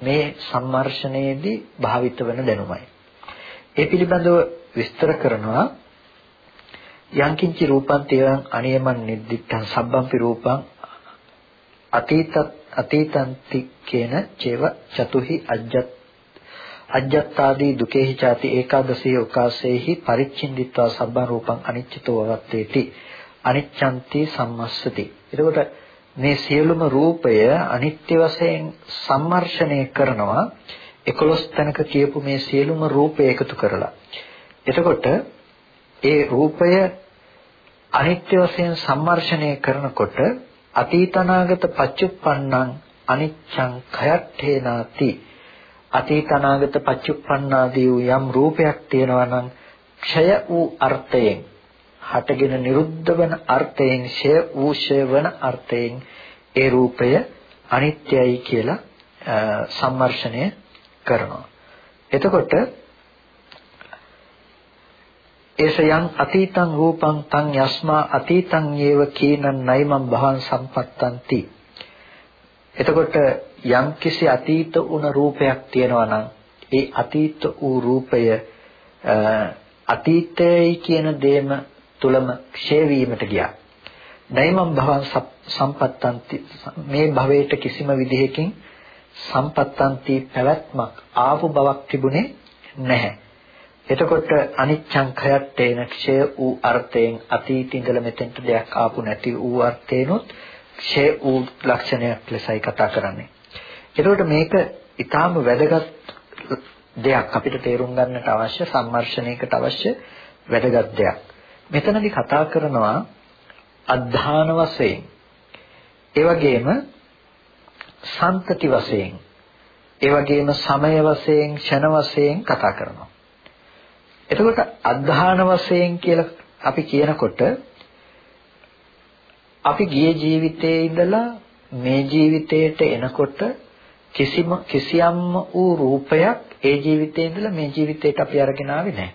මේ සම්මර්ෂණයේදී භාවිත වෙන දැනුමයි. ඒ පිළිබඳව විස්තර කරනවා. යංකින්චි රූපං තේවං අනියමං නිද්දිත්තං සබ්බම්පි රූපං අතීත අතීතන්ති කේන චේව චතුහි අජ්ජත් අජ්ජත්තාදී දුකේහි ചാති ඒකාදසී උකාසේහි පරිච්ඡින්දිත්වා සබ්බ රූපං අනිච්චතෝ වවත්තේති. අනිච්ඡන්ති සම්මස්සති. එතකොට මේ සියලුම රූපය අනිත්‍ය වශයෙන් සම්මර්ෂණය කරනවා. 11 තැනක කියපු මේ සියලුම රූපය එකතු කරලා. එතකොට ඒ රූපය අනිත්‍ය වශයෙන් සම්මර්ෂණය කරනකොට අතීතනාගත පච්චුප්පන්නං අනිච්ඡං khයට්ඨේනාති අතීත අනාගත පච්චුප්පන්නාදී වූ යම් රූපයක් තියෙනවා නම් ක්ෂය වූ අර්ථයෙන් හටගෙන නිරුද්ධ වන අර්ථයෙන් ක්ෂය වූ ක්ෂය වන අර්ථයෙන් ඒ රූපය අනිත්‍යයි කියලා සම්මර්ෂණය කරනවා. එතකොට ඒසයන් අතීතං රූපං තං යස්මා අතීතං යේව කීනං නයිමං භවන් සම්පත්තಂತಿ එතකොට යම්කිසි අතීත වුණ රූපයක් තියෙනවා නම් ඒ අතීත වූ රූපය අතීතයයි කියන දේම තුලම ක්ෂය වීමට ගියා. නයිමම් භවන් සම්පත්තන්ති මේ භවයට කිසිම විදිහකින් සම්පත්තන්ති පැවැත්මක් ආපු බවක් තිබුණේ නැහැ. එතකොට අනිච්ඡං khයත්තේන ක්ෂය වූ අර්ථයෙන් අතීත ඉඳලා මෙතෙන්ට දෙයක් ආපු නැති වූ අර්ථේනොත් ක්ෂය වූ ලක්ෂණයක් ලෙසයි කතා කරන්නේ. එතකොට මේක ඊටාම වැදගත් දෙයක් අපිට තේරුම් ගන්නට අවශ්‍ය සම්මර්ෂණයකට අවශ්‍ය වැදගත් දෙයක්. මෙතනදී කතා කරනවා අධධාන වශයෙන් ඒ වගේම සන්තති වශයෙන් ඒ වගේම සමය වශයෙන් ක්ෂණ වශයෙන් කතා කරනවා. එතකොට අධධාන වශයෙන් කියලා අපි කියනකොට අපි ගිය ජීවිතයේ ඉඳලා මේ ජීවිතයට එනකොට කිසිම කිසියම්ම වූ රූපයක් ඒ ජීවිතයේ ඉඳලා මේ ජීවිතයට අපි අරගෙන ආවේ නැහැ.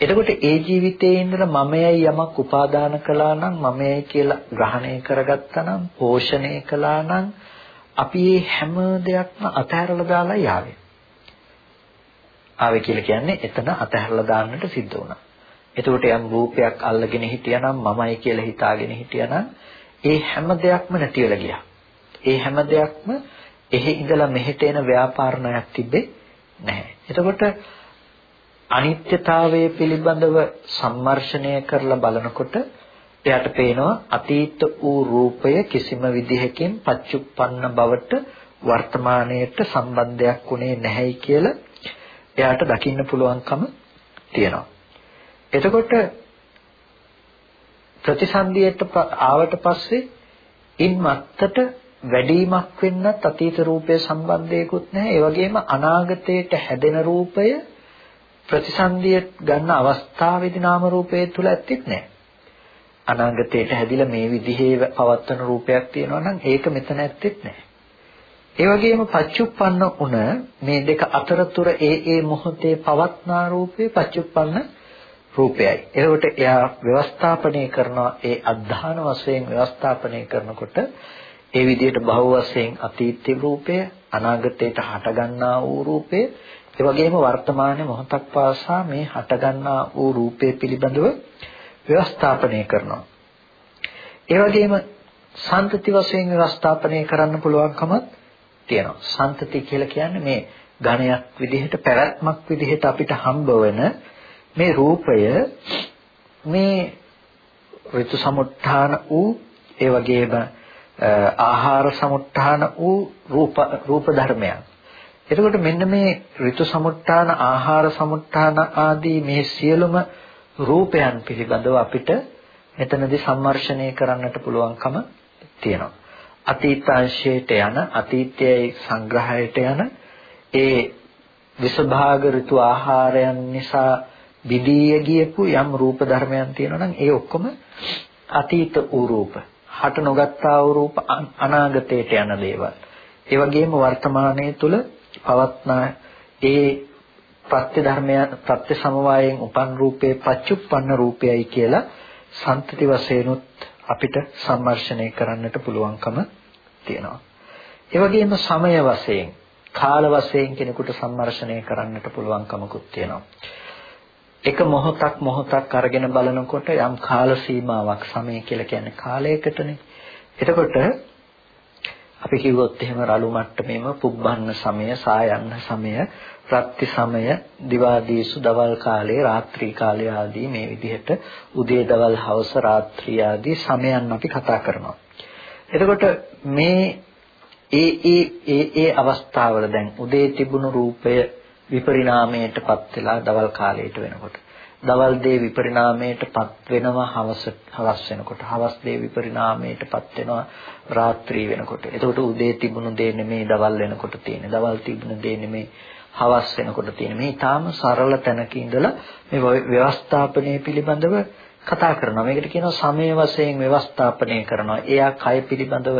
එතකොට ඒ ජීවිතයේ ඉඳලා මමයයි යමක් උපාදාන කළා නම් මමයයි කියලා ග්‍රහණය කරගත්තා නම් පෝෂණය කළා නම් අපි මේ හැම දෙයක්ම අතහැරලා දාලා යාවේ. ආවේ කියලා කියන්නේ එතන අතහැරලා දාන්නට සිද්ධ වුණා. එතකොට යම් රූපයක් අල්ලගෙන හිටියානම් මමයි කියලා හිතාගෙන හිටියානම් ඒ හැම දෙයක්ම නැති වෙලා ගියා. ඒ හැම දෙයක්ම එහි ඉඳලා මෙහෙට එන ව්‍යාපාරණයක් තිබ්බේ නැහැ. එතකොට අනිත්‍යතාවය පිළිබඳව සම්මර්ෂණය කරලා බලනකොට එයාට පේනවා අතීත වූ රූපය කිසිම විදිහකින් පච්චුප්පන්න බවට වර්තමානයට සම්බන්ධයක් උනේ නැහැයි කියලා එයාට දකින්න පුළුවන්කම තියෙනවා. එතකොට ප්‍රතිසන්දියට ආවට පස්සේ ඉන් මත්තට වැඩිමක් වෙන්නත් අතීත රූපය සම්බන්ධයකුත් නැහැ. ඒ වගේම අනාගතයට හැදෙන රූපය ප්‍රතිසන්දිය ගන්න අවස්ථාවේදී නාම රූපය තුල ඇත්තෙත් නැහැ. අනාගතයට හැදිලා මේ විදිහේ පවත්වන රූපයක් තියෙනවා නම් ඒක මෙතන ඇත්තෙත් නැහැ. ඒ වගේම පච්චුප්පන්න උන මේ දෙක අතරතුර ඒ ඒ මොහොතේ පවත්නා රූපේ පච්චුප්පන්න රූපයයි. එතකොට එයා ව්‍යවස්ථාපනය කරනවා ඒ අධධාන වශයෙන් ව්‍යවස්ථාපනය කරනකොට ඒ විදිහට බහුව වශයෙන් අතීත රූපය අනාගතයට හටගන්නා වූ රූපය ඒ වගේම වර්තමාන මොහොතක් පාසා මේ හටගන්නා වූ රූපය පිළිබඳව ව්‍යවස්ථාපනය කරනවා. ඒ වගේම සන්තති වශයෙන් ව්‍යවස්ථාපනය කරන්න පුළුවන්කමත් තියෙනවා. සන්තති කියලා කියන්නේ මේ ඝණයක් විදිහට පැවැත්මක් විදිහට අපිට හම්බ වෙන මේ රූපය මේ ඍතු සමුත්ථාන වූ ඒ වගේම ආහාර සමුත්ථාන වූ රූප රූප ධර්මයන්. එතකොට මෙන්න මේ ඍතු සමුත්ථාන ආහාර සමුත්ථාන ආදී මේ සියලුම රූපයන් පිළිබඳව අපිට මෙතනදී සම්මර්ෂණය කරන්නට පුළුවන්කම තියෙනවා. අතීතාංශයට යන අතීතයේ සංග්‍රහයට යන ඒ විසභාග ඍතු ආහාරයන් නිසා විදීය ගියපු යම් රූප ධර්මයන් තියෙනවා නම් ඒ ඔක්කොම අතීත වූ රූප. හට නොගත්තා වූ රූප අනාගතයට යන දේවල්. ඒ වගේම වර්තමානයේ තුල පවත්නා ඒ ප්‍රත්‍ය ධර්මයන් ප්‍රත්‍ය සමவாயයෙන් උපන් රූපේ පච්චුප්පන්න රූපයයි කියලා සම්තති වශයෙන්ුත් අපිට සම්මර්ෂණය කරන්නට පුළුවන්කම තියෙනවා. ඒ වගේම සමය වශයෙන් කාල වශයෙන් කෙනෙකුට සම්මර්ෂණය කරන්නට පුළුවන්කමකුත් තියෙනවා. එක මොහොතක් මොහොතක් අරගෙන බලනකොට යම් කාල සීමාවක් සමය කියලා කියන්නේ කාලයකටනේ. එතකොට අපි කිව්වොත් එහෙම රළු මට්ටමේම පුබ්බන්න සමය, සායන්න සමය, ප්‍රත්‍ය සමය, දිවාදීසු දවල් කාලේ, රාත්‍රී කාලය ආදී මේ විදිහට උදේ දවල් හවස රාත්‍රී ආදී සමයන් අපි කතා කරනවා. එතකොට මේ ඒ ඒ ඒ ඒ අවස්ථාවල දැන් උදේ තිබුණු රූපය විපරිණාමයටපත් වෙලා දවල් කාලයට වෙනකොට දවල් දේ විපරිණාමයටපත් වෙනවා හවස හවස් වෙනකොට. හවස් දේ විපරිණාමයටපත් වෙනවා රාත්‍රී වෙනකොට. එතකොට උදේ තිබුණු දේ නෙමෙයි දවල් වෙනකොට තියෙන්නේ. දවල් තිබුණු දේ නෙමෙයි හවස් වෙනකොට තියෙන්නේ. මේ ඊටාම සරල තැනක ඉඳලා මේ ව්‍යවස්ථාපනය පිළිබඳව කතා කරනවා. මේකට කියනවා සමය වශයෙන් ව්‍යවස්ථාපනය කරනවා. එයා කය පිළිබඳව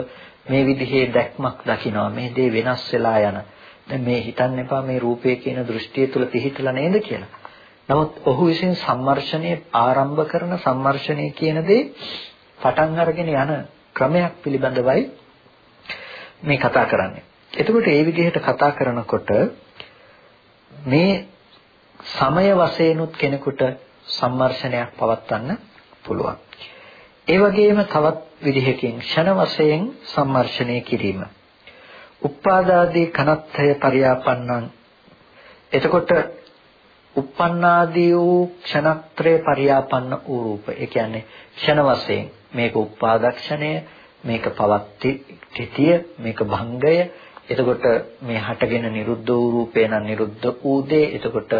මේ විදිහේ දැක්මක් දකිනවා. මේ දේ වෙනස් වෙලා යන. දැන් මේ හිතන්න එපා මේ රූපය කියන දෘෂ්ටිය තුල පිහිටලා නේද කියලා. නමුත් ඔහු විසින් සම්මර්ෂණය ආරම්භ කරන සම්මර්ෂණය කියන දේ පටන් අරගෙන යන ක්‍රමයක් පිළිබඳවයි මේ කතා කරන්නේ. එතකොට මේ විදිහට කතා කරනකොට මේ සමය වශයෙන්ුත් කෙනෙකුට සම්මර්ෂණයක් පවත්වන්න පුළුවන්. ඒ වගේම තවත් විදිහකින් ෂණ වශයෙන් සම්මර්ෂණය කිරීම. උප්පාදාදී කනත්තය පරියාපන්නං එතකොට උප්පන්නාදී වූ ක්ෂණත්‍රය පරියාපන්න වූ රූප. ඒ කියන්නේ ක්ෂණ වශයෙන් මේක උපාදක්ෂණය මේක පවත්ති තිතිය මේක භංගය. එතකොට මේ හටගෙන නිරුද්ධ වූ රූපේ නම් නිරුද්ධ වූ දේ. එතකොට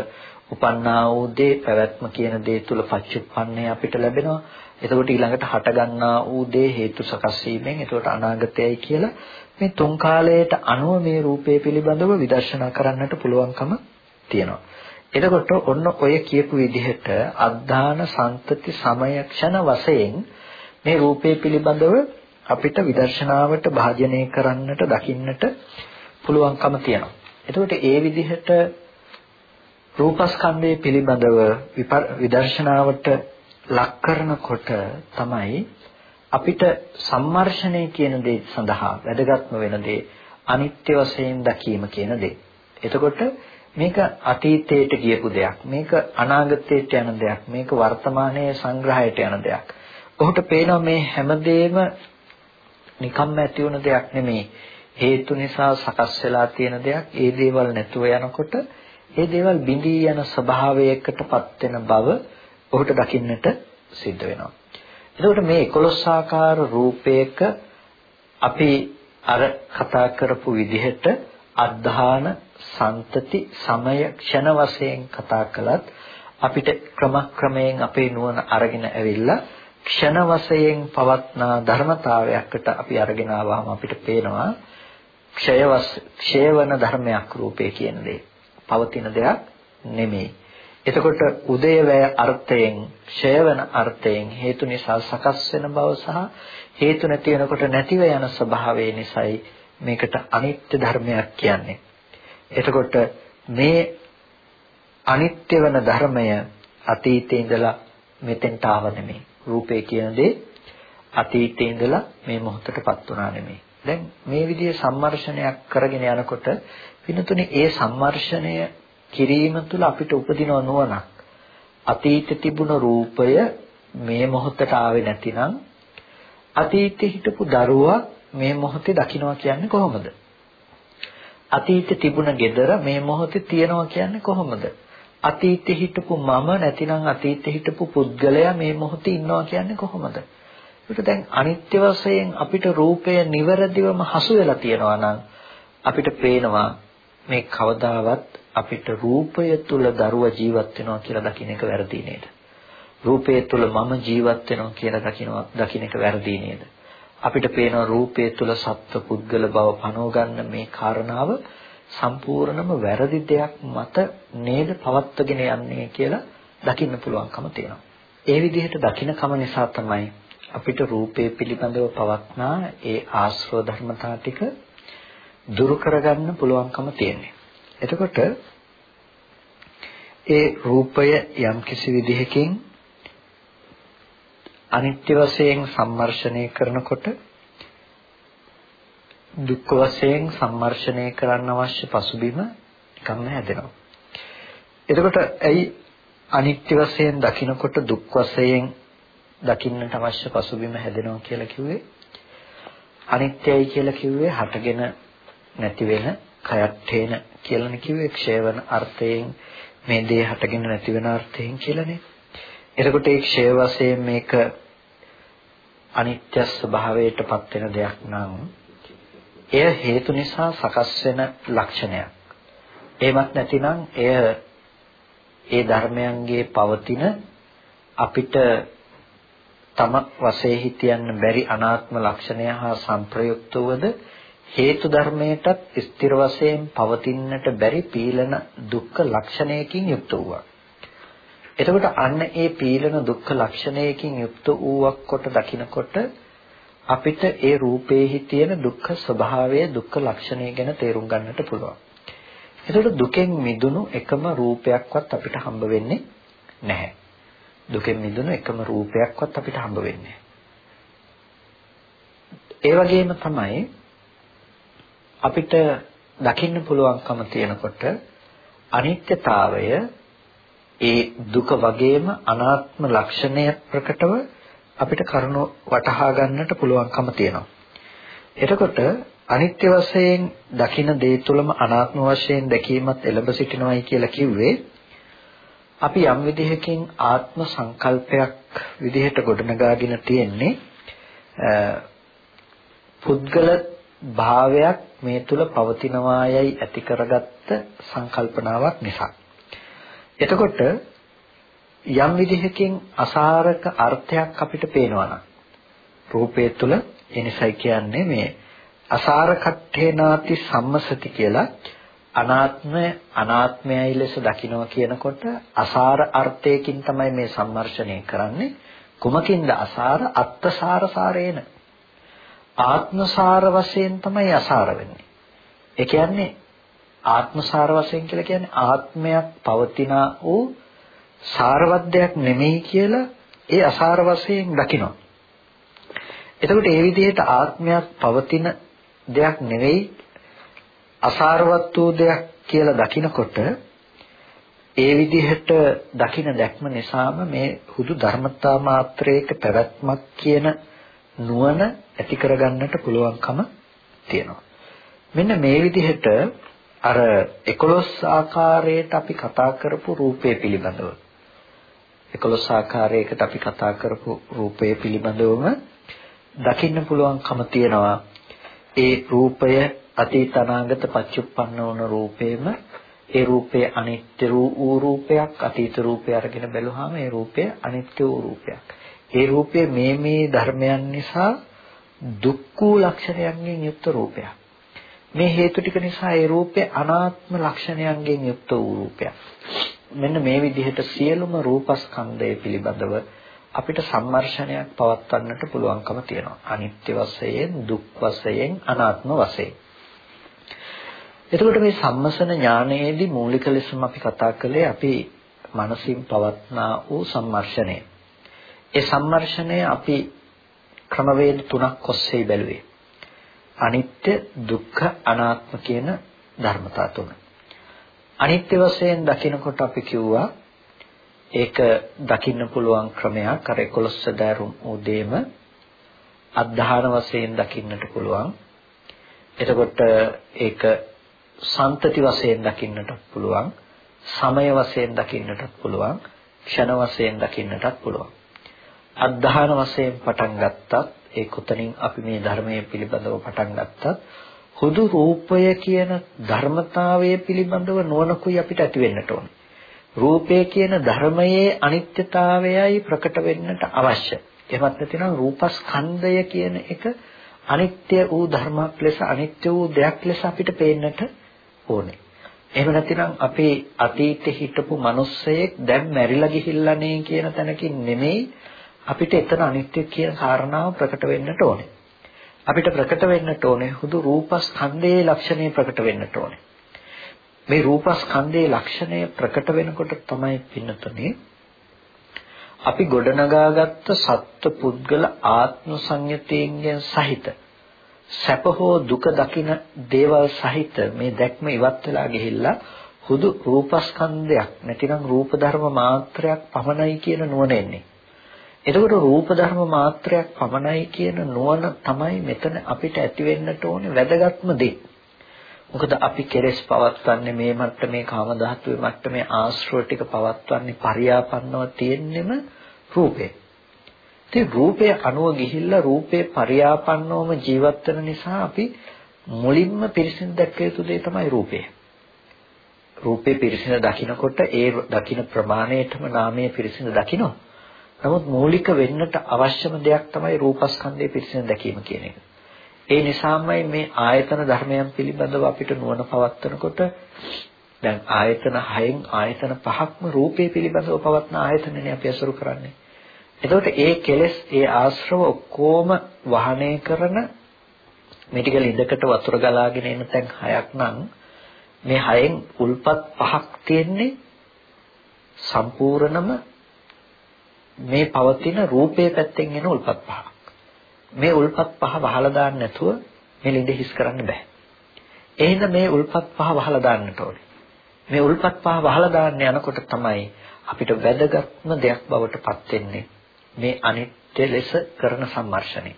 උපන්නා වූ දේ පැවැත්ම කියන දේ තුල පච්චුප්පන්නේ අපිට ලැබෙනවා. එතකොට ඊළඟට හටගන්නා වූ දේ හේතු සකස් වීමෙන් එතකොට අනාගතයයි කියලා මේ තුන් කාලයට අනුව මේ රූපය පිළිබඳව විදර්ශනා කරන්නට පුළුවන්කම තියෙනවා. එතකොට ඔන්න ඔය කියපු විදිහට අද්ධාන සන්තති සමයක්ෂණ වශයෙන් මේ රූපය පිළිබඳව අපිට විදර්ශනාවට භාජනය කරන්නට දකින්නට පුළුවන්කම තියෙනවා. එතකොට ඒ විදිහට රූපස්කන්ධය පිළිබඳව විදර්ශනාවට ලක් කරනකොට තමයි අපිට සම්මර්ෂණය කියන දේ සඳහා වැදගත්ම වෙන දේ අනිත්‍ය වශයෙන් දැකීම කියන දේ. එතකොට මේක අතීතයට ගියපු දෙයක්. මේක අනාගතයට යන දෙයක්. මේක වර්තමානයේ සංග්‍රහයට යන දෙයක්. ඔහුට පේනවා මේ හැමදේම නිකම්ම ඇති වුණ දෙයක් නෙමෙයි. හේතු නිසා සකස් වෙලා තියෙන දෙයක්. ඒ දේවල් නැතුව යනකොට ඒ දේවල් බිඳී යන ස්වභාවයකටපත් වෙන බව ඔහුට දකින්නට සිද්ධ වෙනවා. එතකොට මේ 11 ආකාර රූපයක අපි අර කතා කරපු විදිහට අද්ධාන සන්තති සමය ක්ෂණ වශයෙන් කතා කළත් අපිට ක්‍රමක්‍රමයෙන් අපේ නුවණ අරගෙන ඇවිල්ලා ක්ෂණ වශයෙන් පවත්නා ධර්මතාවයකට අපි අරගෙන ආවම අපිට පේනවා ක්ෂය ක්ෂයවන ධර්මයක් රූපේ කියන දේ. පවතින දෙයක් නෙමෙයි. එතකොට උදේවැය අර්ථයෙන් ක්ෂයවන අර්ථයෙන් හේතු නිසා සකස් වෙන බව සහ හේතු නැති වෙනකොට නැතිව යන ස්වභාවය නිසායි මේකට අනිත්‍ය ධර්මයක් කියන්නේ. එතකොට මේ අනිත්‍ය වෙන ධර්මය අතීතේ ඉඳලා මෙතෙන්ට ආව නෙමෙයි. රූපේ කියන දේ අතීතේ ඉඳලා මේ මොහොතටපත් වුණා නෙමෙයි. දැන් මේ විදිහේ සම්මර්ෂණයක් කරගෙන යනකොට පිනතුනේ ඒ සම්මර්ෂණය කිරීම තුළ අපිට උපදින නුවණක් අතීතේ තිබුණ රූපය මේ මොහොතට ආවේ නැතිනම් අතීතේ හිටපු දරුවා මේ මොහොතේ දකින්නවා කියන්නේ කොහොමද? අතීතේ තිබුණ gedara මේ මොහොතේ තියනවා කියන්නේ කොහොමද? අතීතේ හිටපු මම නැතිනම් අතීතේ හිටපු පුද්ගලයා මේ මොහොතේ ඉන්නවා කියන්නේ කොහොමද? ඒක දැන් අනිත්‍ය වශයෙන් අපිට රූපය නිවැරදිවම හසු වෙලා තියෙනවා නම් අපිට පේනවා මේ කවදාවත් අපිට රූපය තුල දරුව ජීවත් වෙනවා කියලා දකින්න එක වැරදි නේද? රූපය තුල මම ජීවත් වෙනවා කියලා දකින්නවා දකින්න එක වැරදි නේද? අපිට පේනවා රූපය තුල සත්ව පුද්ගල බව පනව ගන්න මේ කාරණාව සම්පූර්ණම වැරදි දෙයක් මත නේද පවත්වගෙන යන්නේ කියලා දකින්න පුළුවන්කම තියෙනවා. ඒ විදිහට දකින්නකම නිසා තමයි අපිට රූපේ පිළිබඳව පවත්නා ඒ ආශ්‍රව ධර්මතා ටික දුරු කරගන්න පුළුවන්කම තියෙන්නේ. එතකොට ඒ රූපය යම්කිසි විදිහකින් අනිත්‍ය වශයෙන් සම්මර්ෂණය කරනකොට දුක්ඛ වශයෙන් සම්මර්ෂණය කරන්න අවශ්‍ය පසුබිම නිකම්ම හැදෙනවා. එතකොට ඇයි අනිත්‍ය වශයෙන් දකිනකොට දුක් වශයෙන් දකින්නට අවශ්‍ය පසුබිම හැදෙනවා කියලා කිව්වේ අනිත්‍යයි කියලා කිව්වේ හටගෙන නැති වෙන කයත් හේන කියලානේ කිව්වේ ක්ෂයවන අර්ථයෙන් මේ දේ හටගෙන නැති වෙන අර්ථයෙන් කියලානේ. එතකොට ඒ ක්ෂය වශයෙන් මේක අනිත්‍ය ස්වභාවයටපත් වෙන දෙයක් නම් එය හේතු නිසා සකස් වෙන ලක්ෂණයක්. එහෙමත් නැතිනම් එය ඒ ධර්මයන්ගේ පවතින අපිට තම වශයෙන් හිතියන්න බැරි අනාත්ම ලක්ෂණය හා සංප්‍රයුක්ත වූද හේතු ධර්මයටත් ස්ථිර වශයෙන් පවතින්නට බැරි පීලන දුක්ඛ ලක්ෂණයකින් යුක්ත වූවා. එතකොට අන්න ඒ පීලන දුක්ඛ ලක්ෂණයකින් යුක්ත වූවක් කොට දකිනකොට අපිට ඒ රූපේහි තියෙන දුක්ඛ ස්වභාවය දුක්ඛ ලක්ෂණය ගැන තේරුම් ගන්නට පුළුවන්. එතකොට දුකෙන් මිදුණු එකම රූපයක්වත් අපිට හම්බ වෙන්නේ නැහැ. දුකෙන් මිදුණු එකම රූපයක්වත් අපිට හම්බ වෙන්නේ ඒ වගේම තමයි අපිට දකින්න පුළුවන්කම තියෙනකොට අනිත්‍යතාවය ඒ දුක වගේම අනාත්ම ලක්ෂණය ප්‍රකටව අපිට කරුණු වටහා ගන්නට පුළුවන්කම තියෙනවා. එතකොට අනිත්‍ය වශයෙන් දකින දේ තුළම අනාත්ම වශයෙන් දැකීමත් එළඹ සිටිනවයි කියලා කිව්වේ අපි යම් විදිහකින් ආත්ම සංකල්පයක් විදිහට ගොඩනගාගෙන තියෙන්නේ පුද්ගල භාවයක් මේ තුල පවතිනවායයි ඇති කරගත්ත සංකල්පනාවක් නිසා. එතකොට යම් විදිහකින් අසාරක අර්ථයක් අපිට පේනවා නම් රූපයේ තුල එනිසයි කියන්නේ මේ අසාර කට්ඨේනාති සම්මසති කියලා අනාත්ම අනාත්මයයි ලෙස දකිනවා කියනකොට අසාර අර්ථයකින් තමයි මේ සම්මර්ෂණය කරන්නේ. කුමකින්ද? අසාර අත්තසාර සාරේන. ආත්මසාර වශයෙන් තමයි අසාර වෙන්නේ. ඒ කියන්නේ ආත්මසාර වශයෙන් කියලා කියන්නේ ආත්මයක් පවතින වූ සාරවත් දෙයක් නෙමෙයි කියලා ඒ අසාර වශයෙන් දකිනවා එතකොට ඒ විදිහට ආත්මයක් පවතින දෙයක් නෙවෙයි අසාරවත් වූ දෙයක් කියලා දකිනකොට ඒ විදිහට දකින දැක්ම නිසාම මේ හුදු ධර්මතා මාත්‍රයක පැවැත්මක් කියන නුවණ ඇති කරගන්නට පුළුවන්කම තියෙනවා. මෙන්න මේ විදිහට අර 11 ආකාරයට අපි කතා කරපු රූපය පිළිබඳව 11 ආකාරයකට අපි කතා කරපු රූපය පිළිබඳවම දකින්න පුළුවන්කම තියනවා ඒ රූපය අතීත අනාගත පච්චුප්පන්න වන රූපේම ඒ රූපය අනිත්‍ය වූ රූපයක් අතීත රූපය අරගෙන බැලුවාම ඒ රූපය අනිත්‍ය වූ රූපයක්. ඒ රූපය මේ මේ ධර්මයන් නිසා දුක්ඛ ලක්ෂණයන්ගෙන් යුක්ත රූපයක්. මේ හේතු ටික නිසා ඒ රූපය අනාත්ම ලක්ෂණයන්ගෙන් යුක්ත වූ රූපයක්. මෙන්න මේ විදිහට සියලුම රූපස්කන්ධය පිළිබඳව අපිට සම්මර්ෂණයක් පවත්වන්නට පුළුවන්කම තියෙනවා. අනිත්‍ය වශයෙන්, දුක් වශයෙන්, අනාත්ම වශයෙන්. එතකොට මේ සම්මසන ඥානයේදී මූලික ලෙසම අපි කතා කළේ අපි මනසින් පවත්නා වූ සම්මර්ෂණය. ඒ සම්මර්ෂණය අපි ක්‍රමවේද තුනක් ඔස්සේ බැලුවේ. අනිත්‍ය, දුක්ඛ, අනාත්ම කියන ධර්මතා තුන. අනිත්‍ය වශයෙන් දකිනකොට අපි කිව්වා ඒක දකින්න පුළුවන් ක්‍රමයක් අර 11 දරුම් උදේම අධධාන වශයෙන් දකින්නට පුළුවන්. එතකොට ඒක සන්තති වශයෙන් දකින්නට පුළුවන් සමය වශයෙන් දකින්නටත් පුළුවන් ක්ෂණ වශයෙන් දකින්නටත් පුළුවන් අද්ධාන වශයෙන් පටන් ගත්තත් ඒ කොතනින් අපි මේ ධර්මයේ පිළිබඳව පටන් ගත්තත් හුදු රූපය කියන ධර්මතාවය පිළිබඳව නුවණකුයි අපිට ඇති වෙන්නට ඕනේ රූපය කියන ධර්මයේ අනිත්‍යතාවයයි ප්‍රකට වෙන්නට අවශ්‍ය එහෙමත් නැතිනම් රූපස්කන්ධය කියන එක අනිත්‍ය වූ ධර්මයක් ලෙස අනිත්‍ය වූ දෙයක් ලෙස අපිට පේන්නට ඕනේ. එහෙම නැතිනම් අපේ අතීතේ හිටපු මිනිස්සෙක් දැන් මැරිලා ගිහිල්ලානේ කියන තැනකින් නෙමෙයි අපිට එතන අනිත්‍ය කියන කාරණාව ප්‍රකට වෙන්නට ඕනේ. අපිට ප්‍රකට වෙන්නට ඕනේ හුදු රූපස්කන්ධයේ ලක්ෂණය ප්‍රකට වෙන්නට ඕනේ. මේ රූපස්කන්ධයේ ලක්ෂණය ප්‍රකට වෙනකොට තමයි පින්නතුනේ අපි ගොඩනගාගත්ත සත්ත්ව පුද්ගල ආත්ම සංයතයෙන් සහිත සැප හෝ දුක දකින දේවල් සහිත මේ දැක්ම ඉවත් වෙලා ගිහිල්ලා හුදු රූපස්කන්ධයක් නැතිනම් රූප ධර්ම මාත්‍රයක් පමණයි කියන නුවණ එන්නේ. එතකොට රූප ධර්ම මාත්‍රයක් පමණයි කියන නුවණ තමයි මෙතන අපිට ඇති වෙන්නට ඕනේ වැදගත්ම දේ. මොකද අපි කෙලෙස් පවත්වන්නේ මේ මට්ටමේ කාම ධාතුවේ මට්ටමේ ආශ්‍රව ටික පවත්වන්නේ පරියාපන්නව තියෙන්නෙම රූපේ. ඉතින් රූපය අනුව ගිහිල්ලා රූපේ පරියාපන්නවම ජීවත් වෙන නිසා අපි මුලින්ම පිරිසිදු දැක්ක යුතු දේ තමයි රූපය. රූපේ පිරිසිදු දකිනකොට ඒ දකින ප්‍රමාණයටම නාමයේ පිරිසිදු දකිනවා. නමුත් මූලික වෙන්නට අවශ්‍යම දෙයක් තමයි රූපස්කන්ධයේ පිරිසිදු දැකීම කියන එක. ඒ නිසාමයි මේ ආයතන ධර්මයන් පිළිබඳව අපිට නුවණ පවත්වනකොට දැන් ආයතන 6න් ආයතන 5ක්ම රූපේ පිළිබඳව පවත්න ආයතනනේ අපි අසුරු කරන්නේ. එතකොට ඒ කෙලෙස් ඒ ආශ්‍රව ඔක්කොම වහණය කරන මේ ටික ලිඳකට වතුර ගලාගෙන එන තැන් හයක් නම් මේ හයෙන් උල්පත් පහක් තියෙන්නේ සම්පූර්ණම මේ පවතින රූපේ පැත්තෙන් එන උල්පත් පහක්. මේ උල්පත් පහ වහලා දාන්න නැතුව මේ ලිඳ හිස් කරන්න බෑ. එහෙනම් මේ උල්පත් පහ වහලා දාන්නට ඕනේ. මේ උල්පත් පහ වහලා දාන්න යනකොට තමයි අපිට වැදගත්ම දෙයක් බවට පත් වෙන්නේ මේ අනිත්‍ය ලෙස කරන සම්මර්ෂණය.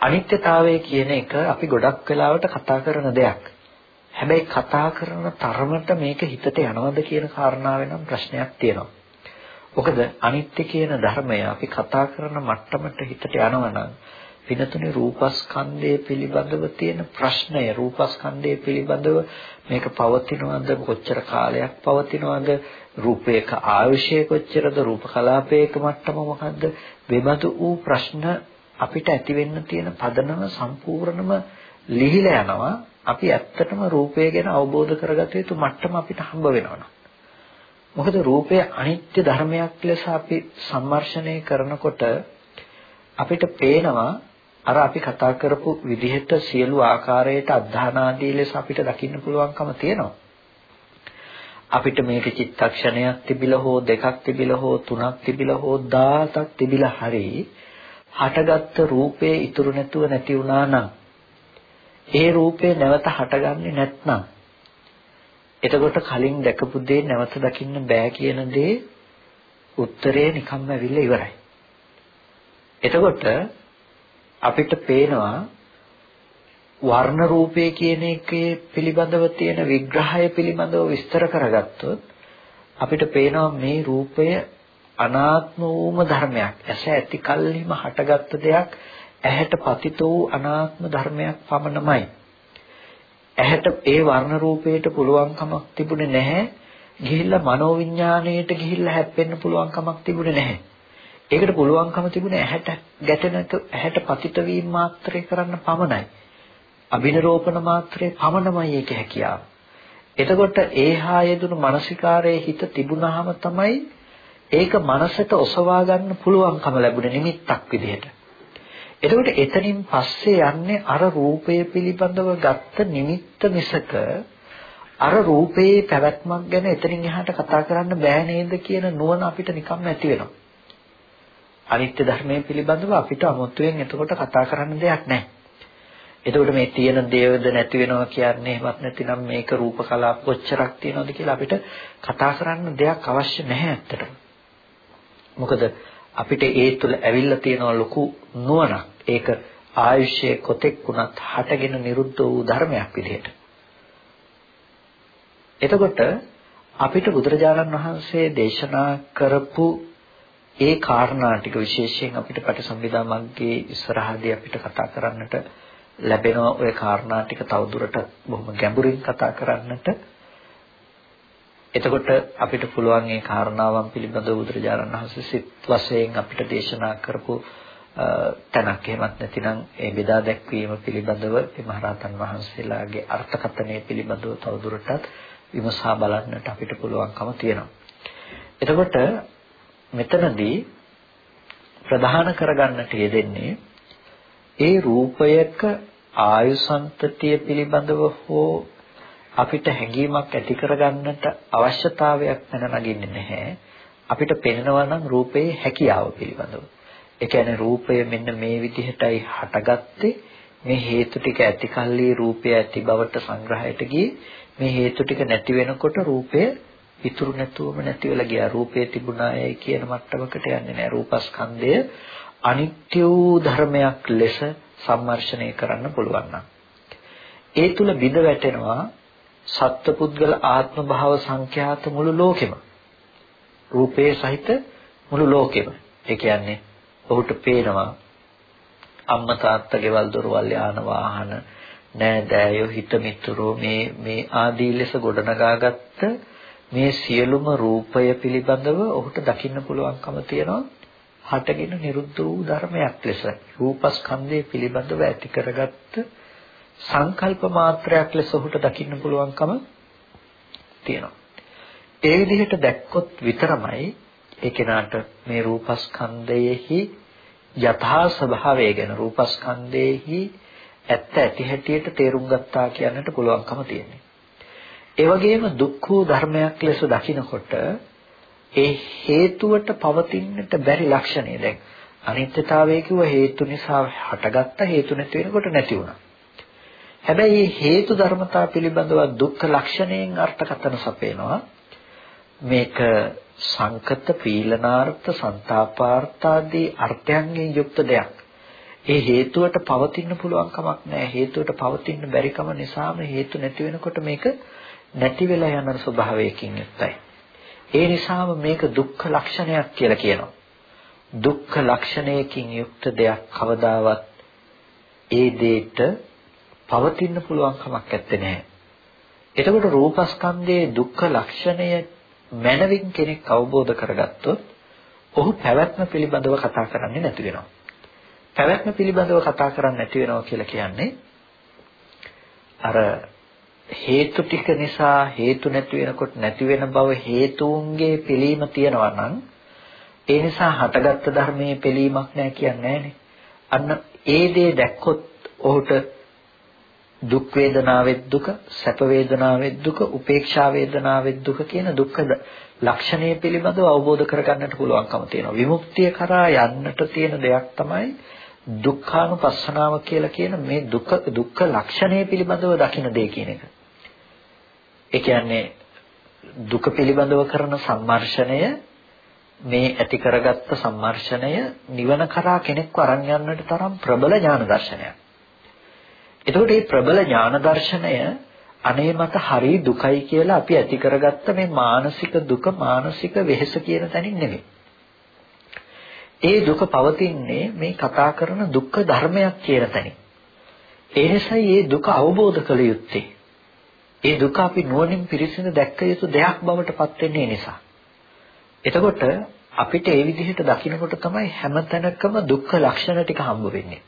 අනිත්‍යතාවය කියන එක අපි ගොඩක් වෙලාවට කතා කරන දෙයක්. හැබැයි කතා කරන තරමට මේක හිතට යනවද කියන කාරණාව නම් ප්‍රශ්නයක් තියෙනවා. මොකද අනිත්‍ය කියන ධර්මය අපි කතා කරන මට්ටමට හිතට යනවනම් පිනතුනේ රූපස්කන්ධය පිළිබඳව තියෙන ප්‍රශ්නය රූපස්කන්ධය පිළිබඳව මේක පවතිනවද කොච්චර කාලයක් පවතිනවද රූපයක ආයුෂය කොච්චරද රූප කලාපයක මට්ටම මොකද්ද? වෙබඳු වූ ප්‍රශ්න අපිට ඇති වෙන්න තියෙන පදනම සම්පූර්ණම ලිහිලා යනවා. අපි ඇත්තටම රූපය ගැන අවබෝධ කරගත යුතු මට්ටම අපිට හම්බ වෙනවා. මොකද රූපය අනිත්‍ය ධර්මයක් ලෙස අපි සම්මර්ෂණය කරනකොට අපිට පේනවා අර අපි කතා කරපු විදිහට සියලු ආකාරයට අධධානාදී ලෙස අපිට දකින්න පුළුවන්කම තියෙනවා. අපිට මේක චිත්තක්ෂණයක් තිබිලා හෝ දෙකක් තිබිලා හෝ තුනක් තිබිලා හෝ 10ක් තිබිලා හරි හටගත්තු රූපේ ඉතුරු නැතුව නැති වුණා නම් ඒ රූපේ නැවත හටගන්නේ නැත්නම් එතකොට කලින් දැකපු දේ නැවත දකින්න බෑ කියන දේ උත්තරේ නිකම්ම ඇවිල්ලා ඉවරයි. එතකොට අපිට පේනවා වර්ණ රූපය කියන එකේ පිළිබඳව තියෙන විග්‍රහය පිළිබඳව විස්තර කරගත්තොත් අපිට පේනවා මේ රූපය අනාත්ම වූම ධර්මයක්. ඇස ඇති කල්හිම හටගත්ත දෙයක් ඇහැට පතිත වූ අනාත්ම ධර්මයක් පමණමයි. ඇහැට ඒ වර්ණ රූපයට පුළුවන්කමක් තිබුණේ නැහැ. ගිහිල්ලා මනෝවිඤ්ඤාණයට ගිහිල්ලා හැප්පෙන්න පුළුවන්කමක් තිබුණේ නැහැ. ඒකට පුළුවන්කම තිබුණේ ඇහැට ගැටෙන ඇහැට පතිත වීම මාත්‍රේ කරන්න පමණයි. අභිනරෝපණ මාත්‍රේ පමණමයි ඒක හැකියාව. එතකොට ඒහා යෙදුණු මානසිකාරයේ හිත තිබුණාම තමයි ඒක මනසට ඔසවා ගන්න පුළුවන්කම ලැබුණේ නිමිත්තක් විදිහට. එතකොට එතනින් පස්සේ යන්නේ අර රූපය පිළිබඳව ගත්ත නිමිත්ත මිසක අර රූපයේ පැවැත්මක් ගැන එතනින් එහාට කතා කරන්න බෑ නේද කියන නුවණ අපිට නිකම්ම ඇති වෙනවා. අනිත්‍ය ධර්මයේ පිළිබඳව අපිට අමුතුවෙන් එතකොට කතා කරන්න දෙයක් නැහැ. එතකොට මේ තියෙන දේවද නැති වෙනවා කියන්නේ එහෙමත් නැතිනම් මේක රූප කලාප කොච්චරක් තියෙනවද කියලා අපිට කතා කරන්න දෙයක් අවශ්‍ය නැහැ ඇත්තටම. මොකද අපිට ඒ තුල ඇවිල්ලා තියෙන ලොකු නුවණක්. ඒක ආයුෂයේ කොතෙක් වුණත් හටගෙන නිරුද්ධ වූ ධර්මයක් විදිහට. එතකොට අපිට බුදුරජාණන් වහන්සේ දේශනා කරපු ඒ කාරණා ටික විශේෂයෙන් අපිට පටිසම්භිදා මග්ගේ ඉස්සරහදී අපිට කතා කරන්නට ලැබෙනවා ওই කාරණා ටික තවදුරටත් බොහොම ගැඹුරින් කතා කරන්නට. එතකොට අපිට පුළුවන් මේ කාරණාවන් පිළිබඳව බුදුරජාණන් වහන්සේ සිත් වශයෙන් අපිට දේශනා කරපු තැනක් එහෙමත් නැතිනම් ඒ බෙදා දැක්වීම පිළිබඳව මේ මහරහතන් වහන්සේලාගේ අර්ථකථනය පිළිබඳව තවදුරටත් විමසා බලන්නට අපිට පුළුවන්කම තියෙනවා. එතකොට මෙතනදී ප්‍රධාන කරගන්නට යෙදෙන්නේ ඒ රූපයක ආයුසන්තතිය පිළිබඳව හෝ අපිට හැඟීමක් ඇති කරගන්නට අවශ්‍යතාවයක් පැන නගින්නේ නැහැ. අපිට පෙනෙනවා නම් රූපයේ හැකියාව පිළිබඳව. ඒ කියන්නේ රූපය මෙන්න මේ විදිහටයි හටගත්තේ. මේ හේතු ටික ඇති කල්ලි රූපය ඇති බවට සංග්‍රහයට ගියේ. මේ හේතු ටික නැති වෙනකොට රූපය ඉතුරු නැතුවම නැති වෙලා ගියා. රූපය තිබුණායයි කියන මට්ටමකට යන්නේ නැහැ. රූපස්කන්ධය අනිත්‍ය වූ ධර්මයක් ලෙස සම්මර්ෂණය කරන්න පුළුවන් නම්. ඒ තුල බිඳ වැටෙනවා සත්පුද්ගල ආත්ම භාව සංඛ්‍යාත මුළු ලෝකෙම. රූපයේ සහිත මුළු ලෝකෙම. ඒ කියන්නේ ඔහුට පේනවා අම්මා තාත්තා ගෙවල් දොරවල් යාන වාහන නෑදෑයෝ හිත මිතුරෝ මේ මේ ආදී ලෙස ගොඩනගාගත්ත මේ සියලුම රූපය පිළිබඳව ඔහුට දකින්න පුළුවන්කම තියෙනවා. හටගෙන නිරුද්ධ වූ ධර්මයක් ලෙස රූපස්කන්ධය පිළිබඳව ඇති කරගත්ත සංකල්ප මාත්‍රයක් ලෙස ඔහුට දකින්න පුළුවන්කම තියෙනවා. ඒ විදිහට දැක්කොත් විතරමයි ඒ කෙනාට මේ රූපස්කන්ධයේහි යථා ස්වභාවය ගැන රූපස්කන්ධයේහි ඇත්ත ඇති හැටියට තේරුම් ගත්තා කියන්නට පුළුවන්කම තියෙන්නේ. ඒ වගේම දුක්ඛ ධර්මයක් ලෙස දකිනකොට ඒ හේතුවට පවතින්නට බැරි ලක්ෂණය දැන් අනිත්‍යතාවය කිව්ව හේතු නිසා හටගත්ත හේතු නැති වෙනකොට නැති වුණා. හැබැයි මේ හේතු ධර්මතා පිළිබඳව දුක්ඛ ලක්ෂණයෙන් අර්ථකථන සපේනවා. මේක සංකත පීලනාර්ථ සන්තාපාර්ථ ආදී අර්ථයන්ගෙන් යුක්ත දෙයක්. ඒ හේතුවට පවතින්න පුළුවන් කමක් නැහැ. හේතුවට පවතින්න බැරි කම නිසාම හේතු නැති වෙනකොට මේක නැති වෙලා යන ස්වභාවයකින් යුක්තයි. ඒ නිසාම මේක දුක්ඛ ලක්ෂණයක් කියලා කියනවා. දුක්ඛ ලක්ෂණයකින් යුක්ත දෙයක් කවදාවත් ඒ දෙයට පවතින්න පුළුවන් කමක් නැත්තේ නෑ. එතකොට රූපස්කන්ධයේ දුක්ඛ ලක්ෂණය මනවින් කෙනෙක් අවබෝධ කරගත්තොත් ඔහු පැවැත්ම පිළිබඳව කතා කරන්නේ නැති වෙනවා. පැවැත්ම පිළිබඳව කතා කරන්නේ නැති වෙනවා කියලා කියන්නේ අර හේතු ටික නිසා හේතු නැති වෙනකොට නැති වෙන බව හේතුන්ගේ පිළීම තියනවා නම් ඒ නිසා හටගත්තු ධර්මයේ පිළීමක් නැහැ කියන්නේ අන්න ඒ දේ දැක්කොත් ඔහුට දුක් වේදනාවෙත් දුක සැප වේදනාවෙත් දුක උපේක්ෂා වේදනාවෙත් දුක කියන දුක්ඛ ලක්ෂණය පිළිබඳව අවබෝධ කරගන්නට පුළුවන්කම තියෙනවා විමුක්තිය කරා යන්නට තියෙන දෙයක් තමයි දුක්ඛානුපස්සනාව කියලා කියන මේ දුක දුක්ඛ ලක්ෂණය පිළිබඳව දකින දේ කියන එක. ඒ කියන්නේ දුක පිළිබඳව කරන සම්මර්ෂණය මේ ඇති කරගත්ත සම්මර්ෂණය නිවන කරා කෙනෙක්ව අරන් යන්නට තරම් ප්‍රබල ඥාන දර්ශනයක්. එතකොට මේ ප්‍රබල ඥාන දර්ශනය අනේ මට හරි දුකයි කියලා අපි ඇති කරගත්ත මේ මානසික දුක මානසික වෙහෙස කියන තැනින් නෙමෙයි. ඒ දුක පවතින්නේ මේ කතා කරන දුක්ඛ ධර්මයක් කියන තැනින්. ඒ නිසායි මේ දුක අවබෝධ කළ යුත්තේ. ඒ දුක අපි නුවණින් පිරිසිදු දැක්ක යුතු දෙයක් බවට පත් වෙන්නේ නිසා. එතකොට අපිට ඒ විදිහට දකිනකොට තමයි හැමතැනකම දුක්ඛ ලක්ෂණ ටික හම්බ වෙන්නේ.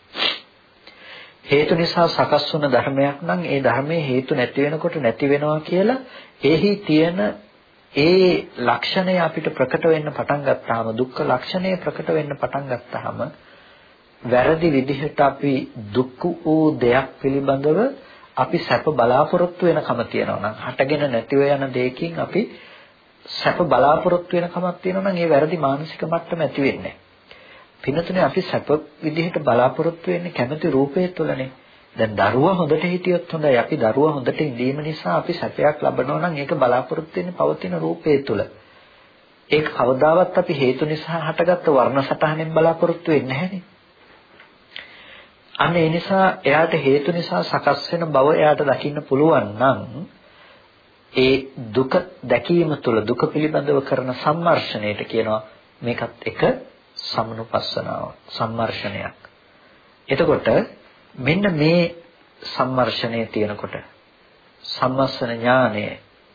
හේතු නිසා සකස් වුණ ධර්මයක් නම් ඒ ධර්මයේ හේතු නැති වෙනකොට නැති වෙනවා කියලා එහි තියෙන ඒ ලක්ෂණය අපිට ප්‍රකට වෙන්න පටන් ගත්තාම දුක්ඛ ලක්ෂණය ප්‍රකට වෙන්න පටන් ගත්තාම වැරදි විදිහට අපි දුක් වූ දෙයක් පිළිබඳව අපි සැප බලාපොරොත්තු වෙනකම තියෙනවා නම් හටගෙන නැතිව යන දෙයකින් අපි සැප බලාපොරොත්තු වෙන කමක් තියෙනවා නම් ඒ වැරදි මානසික මට්ටම ඇති වෙන්නේ පින්නතුනේ අපි සැප විදිහට බලාපොරොත්තු වෙන්නේ කැමති රූපය තුළනේ. දැන් දරුවා හොඳට හිටියොත් හොඳයි. අපි දරුවා හොඳට ඉඳීම නිසා අපි සැපයක් ලබනවා නම් ඒක බලාපොරොත්තු වෙන්නේ පවතින රූපය තුළ. ඒක කවදාවත් අපි හේතු නිසා හටගත්ත වර්ණ සටහනෙන් බලාපොරොත්තු වෙන්නේ නැහැනේ. අන්න ඒ නිසා එයාට හේතු නිසා සකස් වෙන බව එයාට දකින්න පුළුවන් නම් ඒ දුක දැකීම තුළ දුක පිළිබඳව කරන සම්මර්ෂණයට කියනවා මේකත් එක සමනුපස්සනාව සම්මර්ෂණයක්. එතකොට මෙන්න මේ සම්මර්ෂණය තියෙනකොට සම්මස්සන ඥානය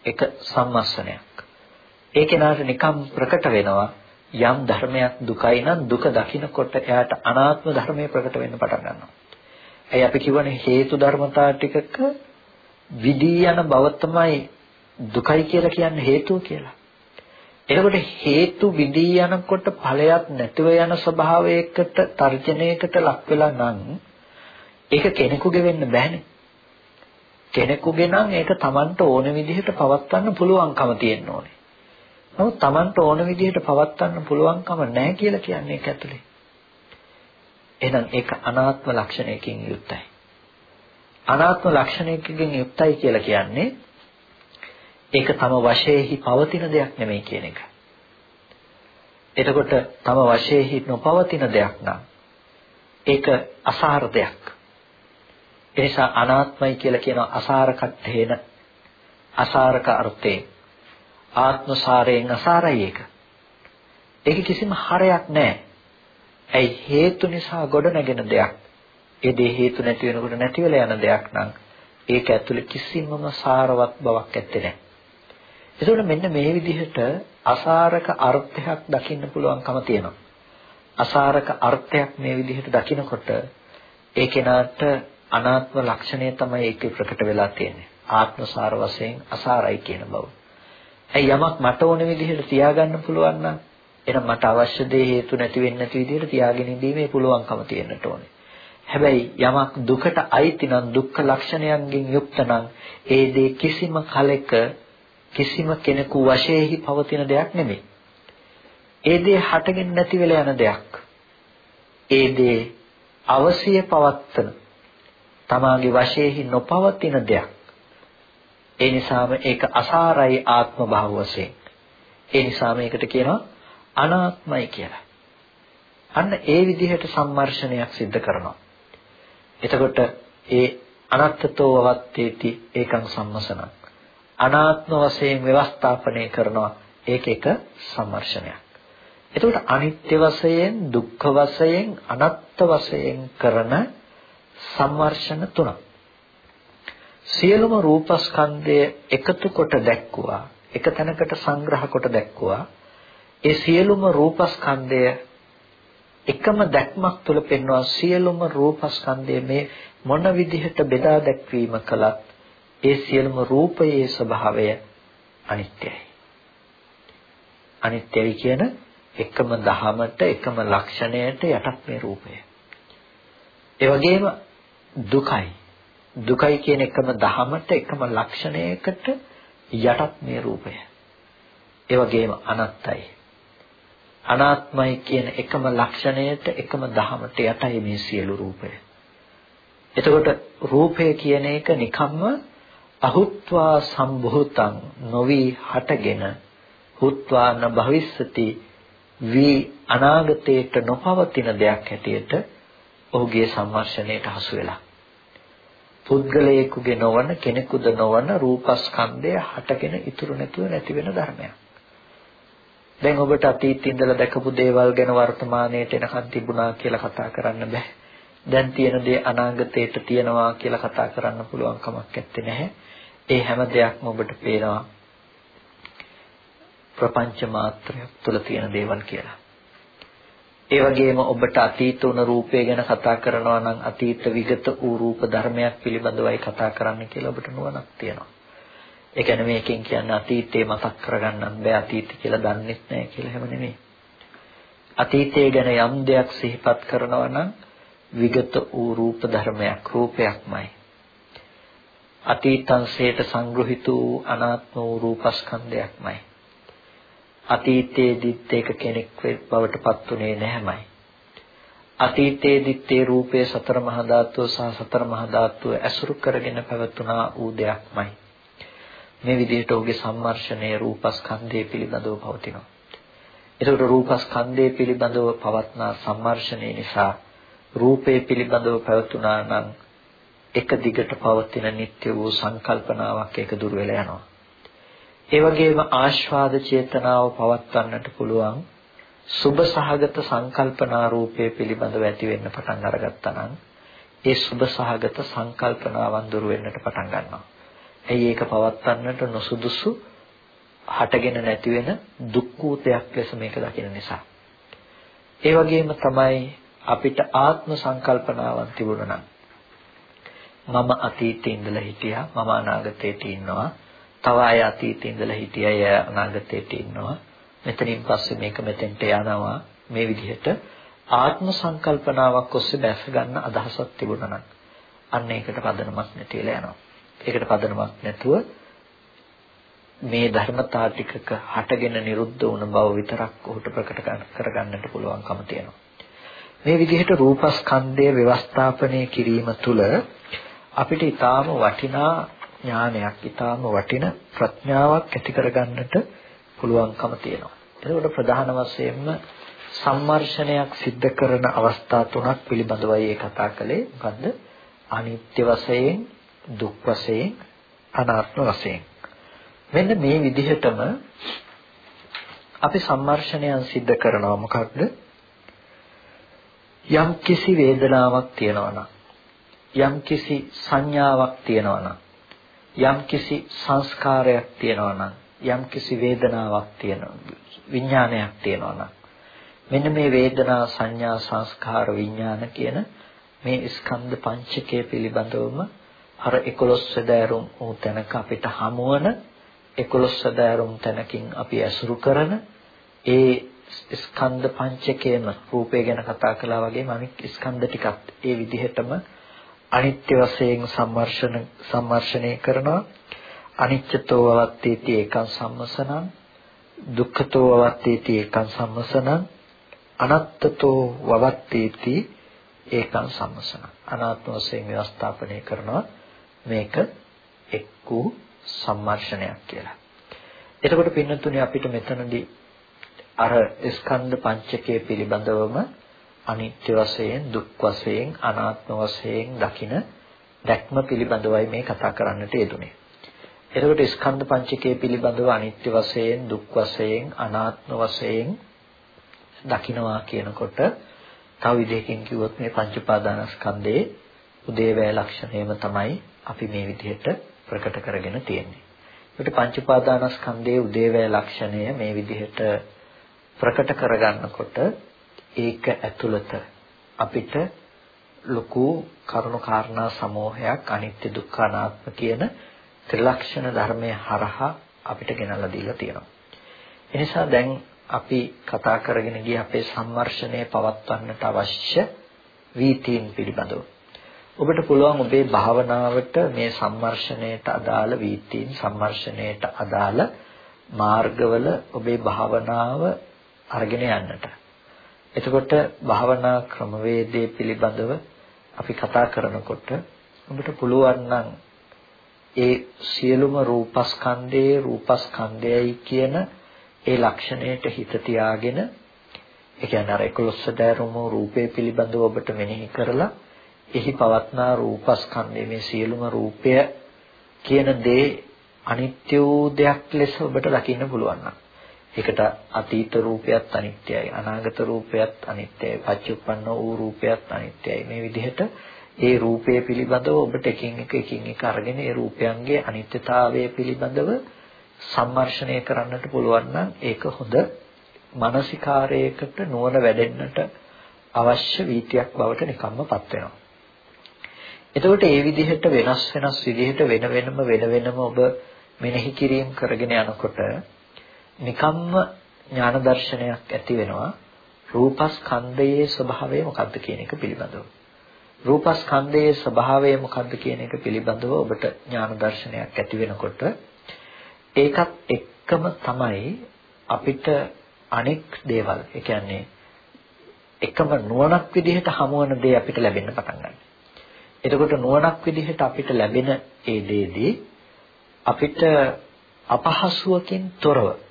එක සම්මස්සනයක්. ඒ කෙනාට නිකම් ප්‍රකට වෙනවා යම් ධර්මයක් දුකයි නම් දුක දකිනකොට එයාට අනාත්ම ධර්මය ප්‍රකට වෙන්න පටන් ගන්නවා. එයි අපි කියවනේ හේතු ධර්මතා ටිකක විදී යන බව තමයි දුකයි කියලා කියන්නේ හේතුව කියලා. එතකොට හේතු විදී යනකොට ඵලයක් නැතිව යන ස්වභාවයකට තර්ජනයකට ලක් වෙලා නම් ඒක කෙනෙකුගේ වෙන්න බෑනේ. කෙනෙකුගේ නම් ඒක Tamanට ඕන විදිහට පවත්වන්න පුළුවන්කම තියෙන්න ඕනේ. නමුත් Tamanට ඕන විදිහට පවත්වන්න පුළුවන්කම නැහැ කියලා කියන්නේ ඒක ඇතුලේ. එහෙනම් ඒක අනාත්ම ලක්ෂණයකින් යුක්තයි. අනාත්ම ලක්ෂණයකින් යුක්තයි කියලා කියන්නේ ඒක තම වශයෙහි පවතින දෙයක් නෙමෙයි කියන එක. එතකොට තම වශයෙහි නොපවතින දෙයක් නම් ඒක අසාර දෙයක්. ඒ නිසා අනාත්මයි කියලා කියන අසාරකත්වේන අසාරක අර්ථේ ආත්මසාරයෙන් අසාරයි ඒක. ඒක කිසිම හරයක් නැහැ. ඇයි හේතු නිසා ගොඩ නැගෙන දෙයක්. ඒ දේ හේතු නැති වෙනකොට නැති වෙලා යන දෙයක් නම් ඒක ඇතුලේ කිසිමම සාරවත් බවක් ඇත්තේ නැහැ. එතකොට මෙන්න මේ විදිහට අසාරක අර්ථයක් දකින්න පුළුවන්කම තියෙනවා. අසාරක අර්ථයක් මේ විදිහට දකිනකොට ඒ කෙනාට අනාත්ම ලක්ෂණය තමයි ඒකේ ප්‍රකට වෙලා තියෙන්නේ. ආත්මසාර වශයෙන් අසාරයි කියන බව. ඇයි යමක් මට ඕන විදිහට තියාගන්න පුළුවන් නම් එහෙනම් මට අවශ්‍ය දේ හේතු නැති වෙන්නේ නැති විදිහට තියාගෙන ඉඳීමේ පුළුවන්කම තියෙන්නට ඕනේ. හැබැයි යමක් දුකට අයිති නම් දුක්ඛ ලක්ෂණයන්ගෙන් යුක්ත නම් ඒ දේ කිසිම කලෙක කිසිම කෙනෙකු වශයෙන්හි පවතින දෙයක් නෙමෙයි. ඒ දේ හටගෙන නැති වෙලා යන දෙයක්. ඒ දේ අවශ්‍ය පවත්තන තමාගේ වශයෙන්හි නොපවතින දෙයක්. ඒ නිසාම ඒක අසාරයි ආත්ම භාව වශයෙන්. ඒ නිසා මේකට කියනවා අනාත්මයි කියලා. අන්න ඒ විදිහට සම්මර්ෂණයක් සිද්ධ කරනවා. එතකොට ඒ අනත්තතෝ වත්තේති ඒකං සම්මසනං අනාත්ම වශයෙන් ව්‍යවස්ථාපනය කරනවා ඒක එක සම්මර්ෂණයක්. එතකොට අනිත්‍ය වශයෙන් දුක්ඛ වශයෙන් අනාත්ත වශයෙන් කරන සම්මර්ෂණ තුනක්. සියලුම රූපස්කන්ධය එකතු කොට දැක්කුවා එක තැනකට සංග්‍රහ කොට දැක්කුවා ඒ සියලුම රූපස්කන්ධය එකම දැක්මක් තුළ පෙන්වන සියලුම රූපස්කන්ධය මේ මොන විදිහට බෙදා දැක්වීම කළත් ඒ සියලුම රූපයේ ස්වභාවය අනිත්‍යයි. අනිත්‍යයි කියන එකම දහමට එකම ලක්ෂණයට යටත් මේ රූපය. ඒ වගේම දුකයි. දුකයි කියන එකම දහමට එකම ලක්ෂණයකට යටත් මේ රූපය. ඒ වගේම අනත්තයි. අනාත්මයි කියන එකම ලක්ෂණයට එකම දහමට යටයි මේ සියලු රූපය. එතකොට රූපය කියන එක නිකම්ම අහුත්වා සම්භූතං නොවි හටගෙන හුත්වා න භවිස්සති වී අනාගතයට නොපවතින දෙයක් හැටියට ඔහුගේ සම්මර්ෂණයට හසු වෙලා පුද්ගලයෙකුගේ නොවන කෙනෙකුද නොවන රූපස්කන්ධය හටගෙන ඉතුරු නැතුව නැති වෙන ධර්මයක්. දැන් ඔබට අතීතයේ ඉඳලා දැකපු දේවල් ගැන වර්තමානයේට එනකන් තිබුණා කියලා කතා කරන්න බෑ. දැන් තියෙන දේ අනාගතයට තියනවා කියලා කතා කරන්න පුළුවන් කමක් නැත්තේ. ඒ හැම දෙයක්ම ඔබට පේනවා ප්‍රපංච මාත්‍රයක් තුළ තියෙන දේවල් කියලා. ඒ වගේම ඔබට අතීත වුණ රූපය ගැන කතා කරනවා නම් අතීත විගත වූ රූප ධර්මයක් පිළිබඳවයි කතා කරන්න කියලා ඔබට නුවණක් තියෙනවා. ඒ කියන්නේ මේකෙන් කියන්නේ අතීතේ මතක් කරගන්නත් බෑ අතීත කියලා දන්නෙත් නෑ කියලා හැම නෙමෙයි. අතීතය ගැන යම් දෙයක් සිහිපත් කරනවා නම් විගත වූ රූප ධර්මයක් රූපයක්මයි. අතීතංශයට සංග්‍රහිත වූ අනාත්ම වූ රූපස්කන්ධයක්මයි. අතීතයේදීත් ඒක කෙනෙක් බවට පත්ුනේ නැහැමයි. අතීතයේදීත් ඒ රූපය සතර මහා ධාතුව සහ සතර මහා ධාතුව ඇසුරු කරගෙන පැවතුනා වූ දෙයක්මයි. මේ විදිහට ඔහුගේ සම්මර්ෂණය රූපස්කන්ධය පිළිබඳව පවතිනවා. ඒකට රූපස්කන්ධය පිළිබඳව පවත්නා සම්මර්ෂණය නිසා රූපේ පිළිබඳව පැවතුනා නම් එක දිගට පවතින නිත්‍ය වූ සංකල්පනාවක් ඒක දුර වෙලා යනවා. ඒ වගේම ආස්වාද චේතනාව පවත්වන්නට පුළුවන් සුභ සහගත සංකල්පනා රූපයේ පිළිබඳව ඇති වෙන්න පටන් අරගත්තා නම් ඒ සුභ සහගත සංකල්පනාවන් දුර වෙන්නට පටන් ගන්නවා. ඇයි ඒක පවත්වන්නට නොසුදුසු හටගෙන නැති වෙන දුක්ඛූතයක් ලෙස මේක දකින නිසා. ඒ වගේම තමයි අපිට ආත්ම සංකල්පනාවක් තිබුණා නම් මම අතීතේ ඉඳලා හිටියා මම අනාගතේට ඉන්නවා තව අය අතීතේ ඉඳලා හිටිය අය අනාගතේට ඉන්නවා. මෙතනින් පස්සේ මේක මෙතෙන්ට යනවා. මේ විදිහට ආත්ම සංකල්පනාවක් ඔස්සේ බැස ගන්න අදහසක් තිබුණා නම් අන්න ඒකට පදනමක් නැතිලා යනවා. ඒකට පදනමක් නැතුව මේ ධර්මතා ටිකක හටගෙන නිරුද්ධ වුණ බව විතරක් ඔහුට ප්‍රකට කරගන්නට පුළුවන්කම තියෙනවා. මේ විදිහට රූපස්කන්ධය ව්‍යවස්ථාපනය කිරීම තුළ අපිට ඊටාම වටිනා ඥානයක් ඊටාම වටින ප්‍රඥාවක් ඇති කරගන්නට පුළුවන්කම තියෙනවා. එතකොට ප්‍රධාන වශයෙන්ම සම්මර්ෂණයක් සිද්ධ කරන අවස්ථා තුනක් පිළිබඳවයි ඒ කතා කළේ. මොකද්ද? අනිත්‍ය වශයෙන්, දුක් වශයෙන්, අනාත්ම වශයෙන්. මෙන්න මේ විදිහටම අපි සම්මර්ෂණයන් සිද්ධ කරනවා මොකක්ද? යම් කිසි වේදනාවක් තියෙනවා නම් යම් කිසි සංඥාවක් තියෙනවා නම් යම්කිසි සංස්කාරයක් තියෙනවා නම් යම්කිසි වේදනාවක් තියෙනවා විඥානයක් තියෙනවා නම් මෙන්න මේ වේදනා සංඥා සංස්කාර විඥාන කියන මේ ස්කන්ධ පංචකය පිළිබඳවම අර 11 සදෑරුම් වූ තැනක අපිට හමුවන 11 සදෑරුම් තැනකින් අපි ඇසුරු කරන ඒ ස්කන්ධ පංචකයම රූපය ගැන කතා කළා වගේම අනිත් ස්කන්ධ ටිකත් ඒ විදිහටම අනිත්‍ය වශයෙන් සම්මර්ෂණ සම්මර්ෂණය කරනවා. අනිච්චතෝ අවත්තේති ඒකං සම්මසනං. දුක්ඛතෝ අවත්තේති ඒකං සම්මසනං. අනත්තතෝ වවත්තේති ඒකං සම්මසනං. අනාත්ම වශයෙන් ව්‍යවස්ථාපනය කරනවා. මේක එක්කු සම්මර්ෂණයක් කියලා. එතකොට පින්නතුනේ අපිට මෙතනදී අර ස්කන්ධ පංචකය පිළිබඳවම අනිත්‍ය වශයෙන් දුක් වශයෙන් අනාත්ම වශයෙන් දකින දැක්ම පිළිබඳවයි මේ කතා කරන්නට යෙදුනේ. එතකොට ස්කන්ධ පංචකය පිළිබඳව අනිත්‍ය වශයෙන් දුක් වශයෙන් අනාත්ම වශයෙන් දකිනවා කියනකොට තව විදිහකින් කිව්වොත් මේ පංච උපාදානස්කන්ධයේ උදේවැය ලක්ෂණයම තමයි අපි මේ විදිහට ප්‍රකට කරගෙන තියෙන්නේ. ඒකට පංච උපාදානස්කන්ධයේ උදේවැය ලක්ෂණය මේ විදිහට ප්‍රකට කරගන්නකොට ඒක ඇතුළත අපිට ලොකු කරුණු කාරණා සමූහයක් අනිත්‍ය දුක්ඛ අනාත්ම කියන ත්‍රිලක්ෂණ ධර්මය හරහා අපිට ගෙනල්ලා දීලා තියෙනවා. එනිසා දැන් අපි කතා කරගෙන ගිය අපේ සම්මර්ෂණය පවත්වන්නට අවශ්‍ය වීතීන් පිළිබඳව. ඔබට පුළුවන් ඔබේ භාවනාවට මේ සම්මර්ෂණයට අදාළ වීතීන් සම්මර්ෂණයට අදාළ මාර්ගවල ඔබේ භාවනාව අරගෙන යන්නට. එතකොට භාවනා ක්‍රමවේදයේ පිළිබඳව අපි කතා කරනකොට ඔබට පුළුවන් නම් ඒ සියලුම රූපස්කන්ධයේ රූපස්කන්ධයයි කියන ඒ ලක්ෂණයට හිත තියාගෙන ඒ කියන්නේ අර 11 දෑරුම රූපේ පිළිබඳව ඔබට මෙනෙහි කරලා එහි පවත්නා රූපස්කන්ධයේ මේ සියලුම රූපය කියන දේ අනිත්‍ය වූ දෙයක් ලෙස ඔබට දකින්න පුළුවන් නම් ඒකට අතීත රූපයත් අනිත්‍යයි අනාගත රූපයත් අනිත්‍යයි පච්චුප්පන්න වූ රූපයත් අනිත්‍යයි මේ විදිහට ඒ රූපය පිළිබඳව ඔබට එකින් එක එකින් එක අරගෙන ඒ රූපයන්ගේ අනිත්‍යතාවය පිළිබඳව සම්මර්ෂණය කරන්නට පුළුවන් නම් ඒක හොඳ මානසිකාරයකට නුවණ වැඩෙන්නට අවශ්‍ය වීතියක් බවට නිකම්මපත් වෙනවා. එතකොට මේ විදිහට වෙනස් වෙනස් විදිහට වෙන වෙනම වෙන වෙනම ඔබ මෙනෙහි කිරීම කරගෙන යනකොට නිකම්ම ඥාන දර්ශනයක් ඇති වෙනවා රූපස්කන්ධයේ ස්වභාවය මොකක්ද කියන එක පිළිබඳව. රූපස්කන්ධයේ ස්වභාවය මොකක්ද කියන එක පිළිබඳව ඔබට ඥාන දර්ශනයක් ඇති වෙනකොට ඒකත් එක්කම තමයි අපිට අනෙක් දේවල් ඒ කියන්නේ එකම නුවණක් විදිහට හමුවන දේ අපිට ලැබෙන්න පටන් ගන්නවා. එතකොට නුවණක් විදිහට අපිට ලැබෙන ඒ දේදී අපිට අපහසුවකින් තොරව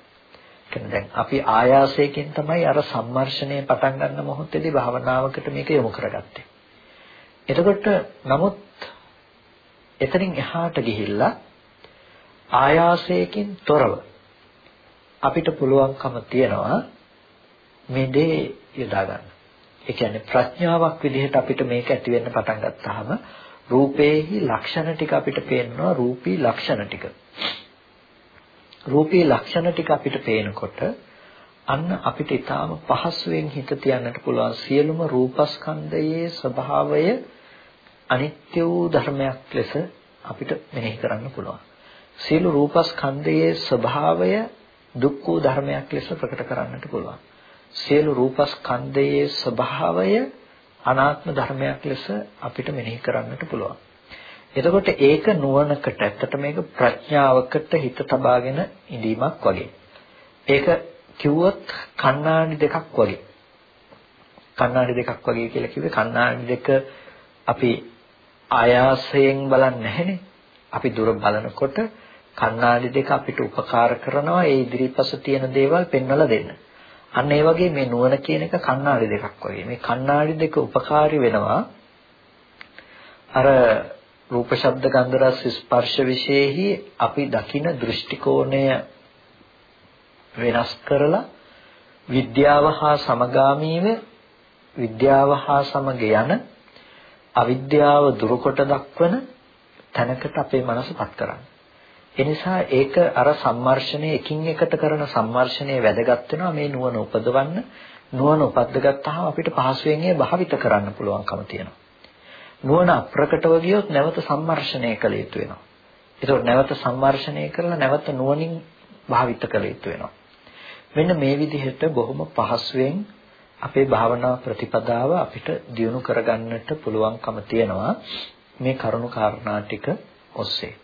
කියන්නේ දැන් අපි ආයාසයෙන් තමයි අර සම්මර්ෂණය පටන් ගන්න මොහොතේදී භාවනාවකට මේක යොමු කරගත්තේ. එතකොට නමුත් එතනින් එහාට ගිහිල්ලා ආයාසයෙන් තොරව අපිට පුළුවන්කම තියනවා මේ දේ යොදා ගන්න. ඒ කියන්නේ ප්‍රඥාවක් විදිහට අපිට මේක ඇති වෙන්න පටන් ගත්තාම රූපේහි ලක්ෂණ ටික අපිට පේනවා රූපී ලක්ෂණ ටික. රූපී ලක්ෂණ ටික අපිට පේනකොට අන්න අපිට ඊටාම පහසුවෙන් හිත තියන්නට පුළුවන් සියලුම රූපස්කන්ධයේ ස්වභාවය අනිත්‍ය වූ ධර්මයක් ලෙස අපිට මෙනෙහි කරන්න පුළුවන්. සියලු රූපස්කන්ධයේ ස්වභාවය දුක් වූ ධර්මයක් ලෙස ප්‍රකට කරන්නට පුළුවන්. සියලු රූපස්කන්ධයේ ස්වභාවය අනාත්ම ධර්මයක් ලෙස අපිට මෙනෙහි කරන්නට පුළුවන්. එතකොට ඒක නුවණකට ඇත්තට මේක ප්‍රඥාවකට හිත තබාගෙන ඉඳීමක් වගේ. ඒක කිව්වොත් කණ්ණාඩි දෙකක් වගේ. කණ්ණාඩි දෙකක් වගේ කියලා කිව්වේ කණ්ණාඩි දෙක අපි ආයාසයෙන් බලන්නේ නැහනේ. අපි දුර බලනකොට කණ්ණාඩි දෙක අපිට උපකාර කරනවා ඒ ඉදිරිපස තියෙන දේවල් පෙන්වලා දෙන්න. අන්න ඒ වගේ මේ නුවණ කියන එක කණ්ණාඩි දෙකක් වගේ. මේ කණ්ණාඩි දෙක උපකාරී වෙනවා අර රූප ශබ්ද ගන්ධ රස ස්පර්ශ විශේෂෙහි අපි දකින දෘෂ්ටි කෝණය වෙනස් කරලා විද්‍යාව හා සමගාමීව විද්‍යාව හා සමග යන අවිද්‍යාව දුරුකොට දක්වන තැනකට අපේ මනසපත් කරන්නේ. ඒ නිසා ඒක අර සම්මර්ෂණය එකින් එකට කරන සම්මර්ෂණය වැදගත් වෙනවා මේ නුවණ උපදවන්න නුවණ උපද්දගත්තාම අපිට පහසුවෙන් ඒ භාවිත කරන්න පුළුවන්කම තියෙනවා. නුවණ අප්‍රකටව ගියොත් නැවත සම්මර්ෂණය කළ යුතු වෙනවා. ඒතකොට නැවත සම්මර්ෂණය කරලා නැවත නුවණින් භාවිත කළ යුතු වෙනවා. මෙන්න මේ විදිහට බොහොම පහසුවෙන් අපේ භාවනා ප්‍රතිපදාව අපිට දියුණු කරගන්නට පුළුවන්කම තියෙනවා මේ කරුණු කාරණා ටික ඔස්සේ.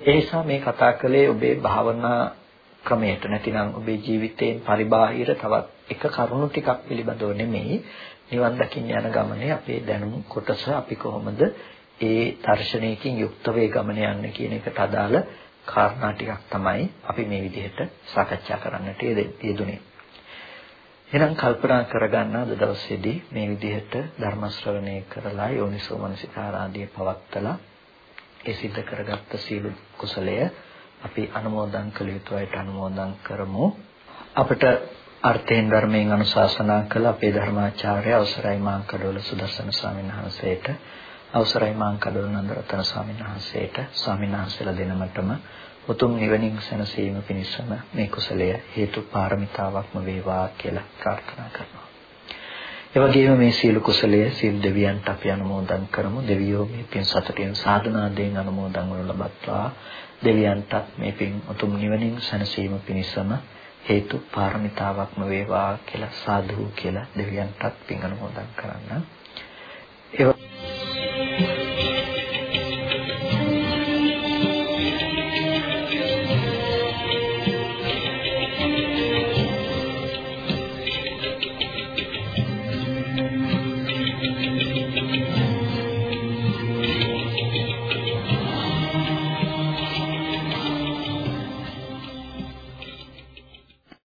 ඒ නිසා මේ කතා කළේ ඔබේ භාවනා ක්‍රමයට නැතිනම් ඔබේ ජීවිතයෙන් පරිබාහිර තවත් එක කරුණු ටිකක් පිළිබඳව නෙමෙයි නිවන් දකින්න යන ගමනේ අපේ දැනුම් කොටස අපි කොහොමද ඒ දර්ශනයකින් යුක්ත වේ ගමන යන්නේ කියන එකට අදාළ කාරණා ටිකක් තමයි අපි මේ විදිහට සාකච්ඡා කරන්නට යෙදුනේ. එහෙනම් කල්පනා කරගන්න අද දවසේදී මේ විදිහට ධර්ම ශ්‍රවණය කරලා යෝනිසෝ මනසිකාරාදී පවත්තලා ඒ සිද්ධ කරගත්ත සීල කුසලය අපි අනුමෝදන් කළ යුතු අයට අනුමෝදන් කරමු. අපිට අර්ථයෙන් ධර්මයෙන් අනුශාසනා කළ අපේ ධර්මාචාර්ය අවසරයි මාංකඩවල සුදස්සන ස්වාමීන් වහන්සේට අවසරයි මාංකඩවල නන්දරතන ස්වාමීන් වහන්සේට ස්වාමීන් වහන්සේලා දෙනමතම උතුම් නිවනින් සැනසීම පිණිසම මේ කුසලය හේතු පාරමිතාවක්ම වේවා කියලා ප්‍රාර්ථනා කරනවා. ඒ වගේම මේ සීල කුසලය සීල් දෙවියන්ට අපි අනුමෝදන් කරමු. දෙවියෝ මේ පින් සතුටින් සාධනාදයෙන් අනුමෝදන් වනු ලබත්වා. දෙවියන්ටත් මේ පින් උතුම් නිවනින් සැනසීම පිණිසම හේතු පාරමිතාවක්ම වේවා කියලා සාදු කියලා දෙවියන්ටත් පින් අනුමෝදන් කරන්න. ඒ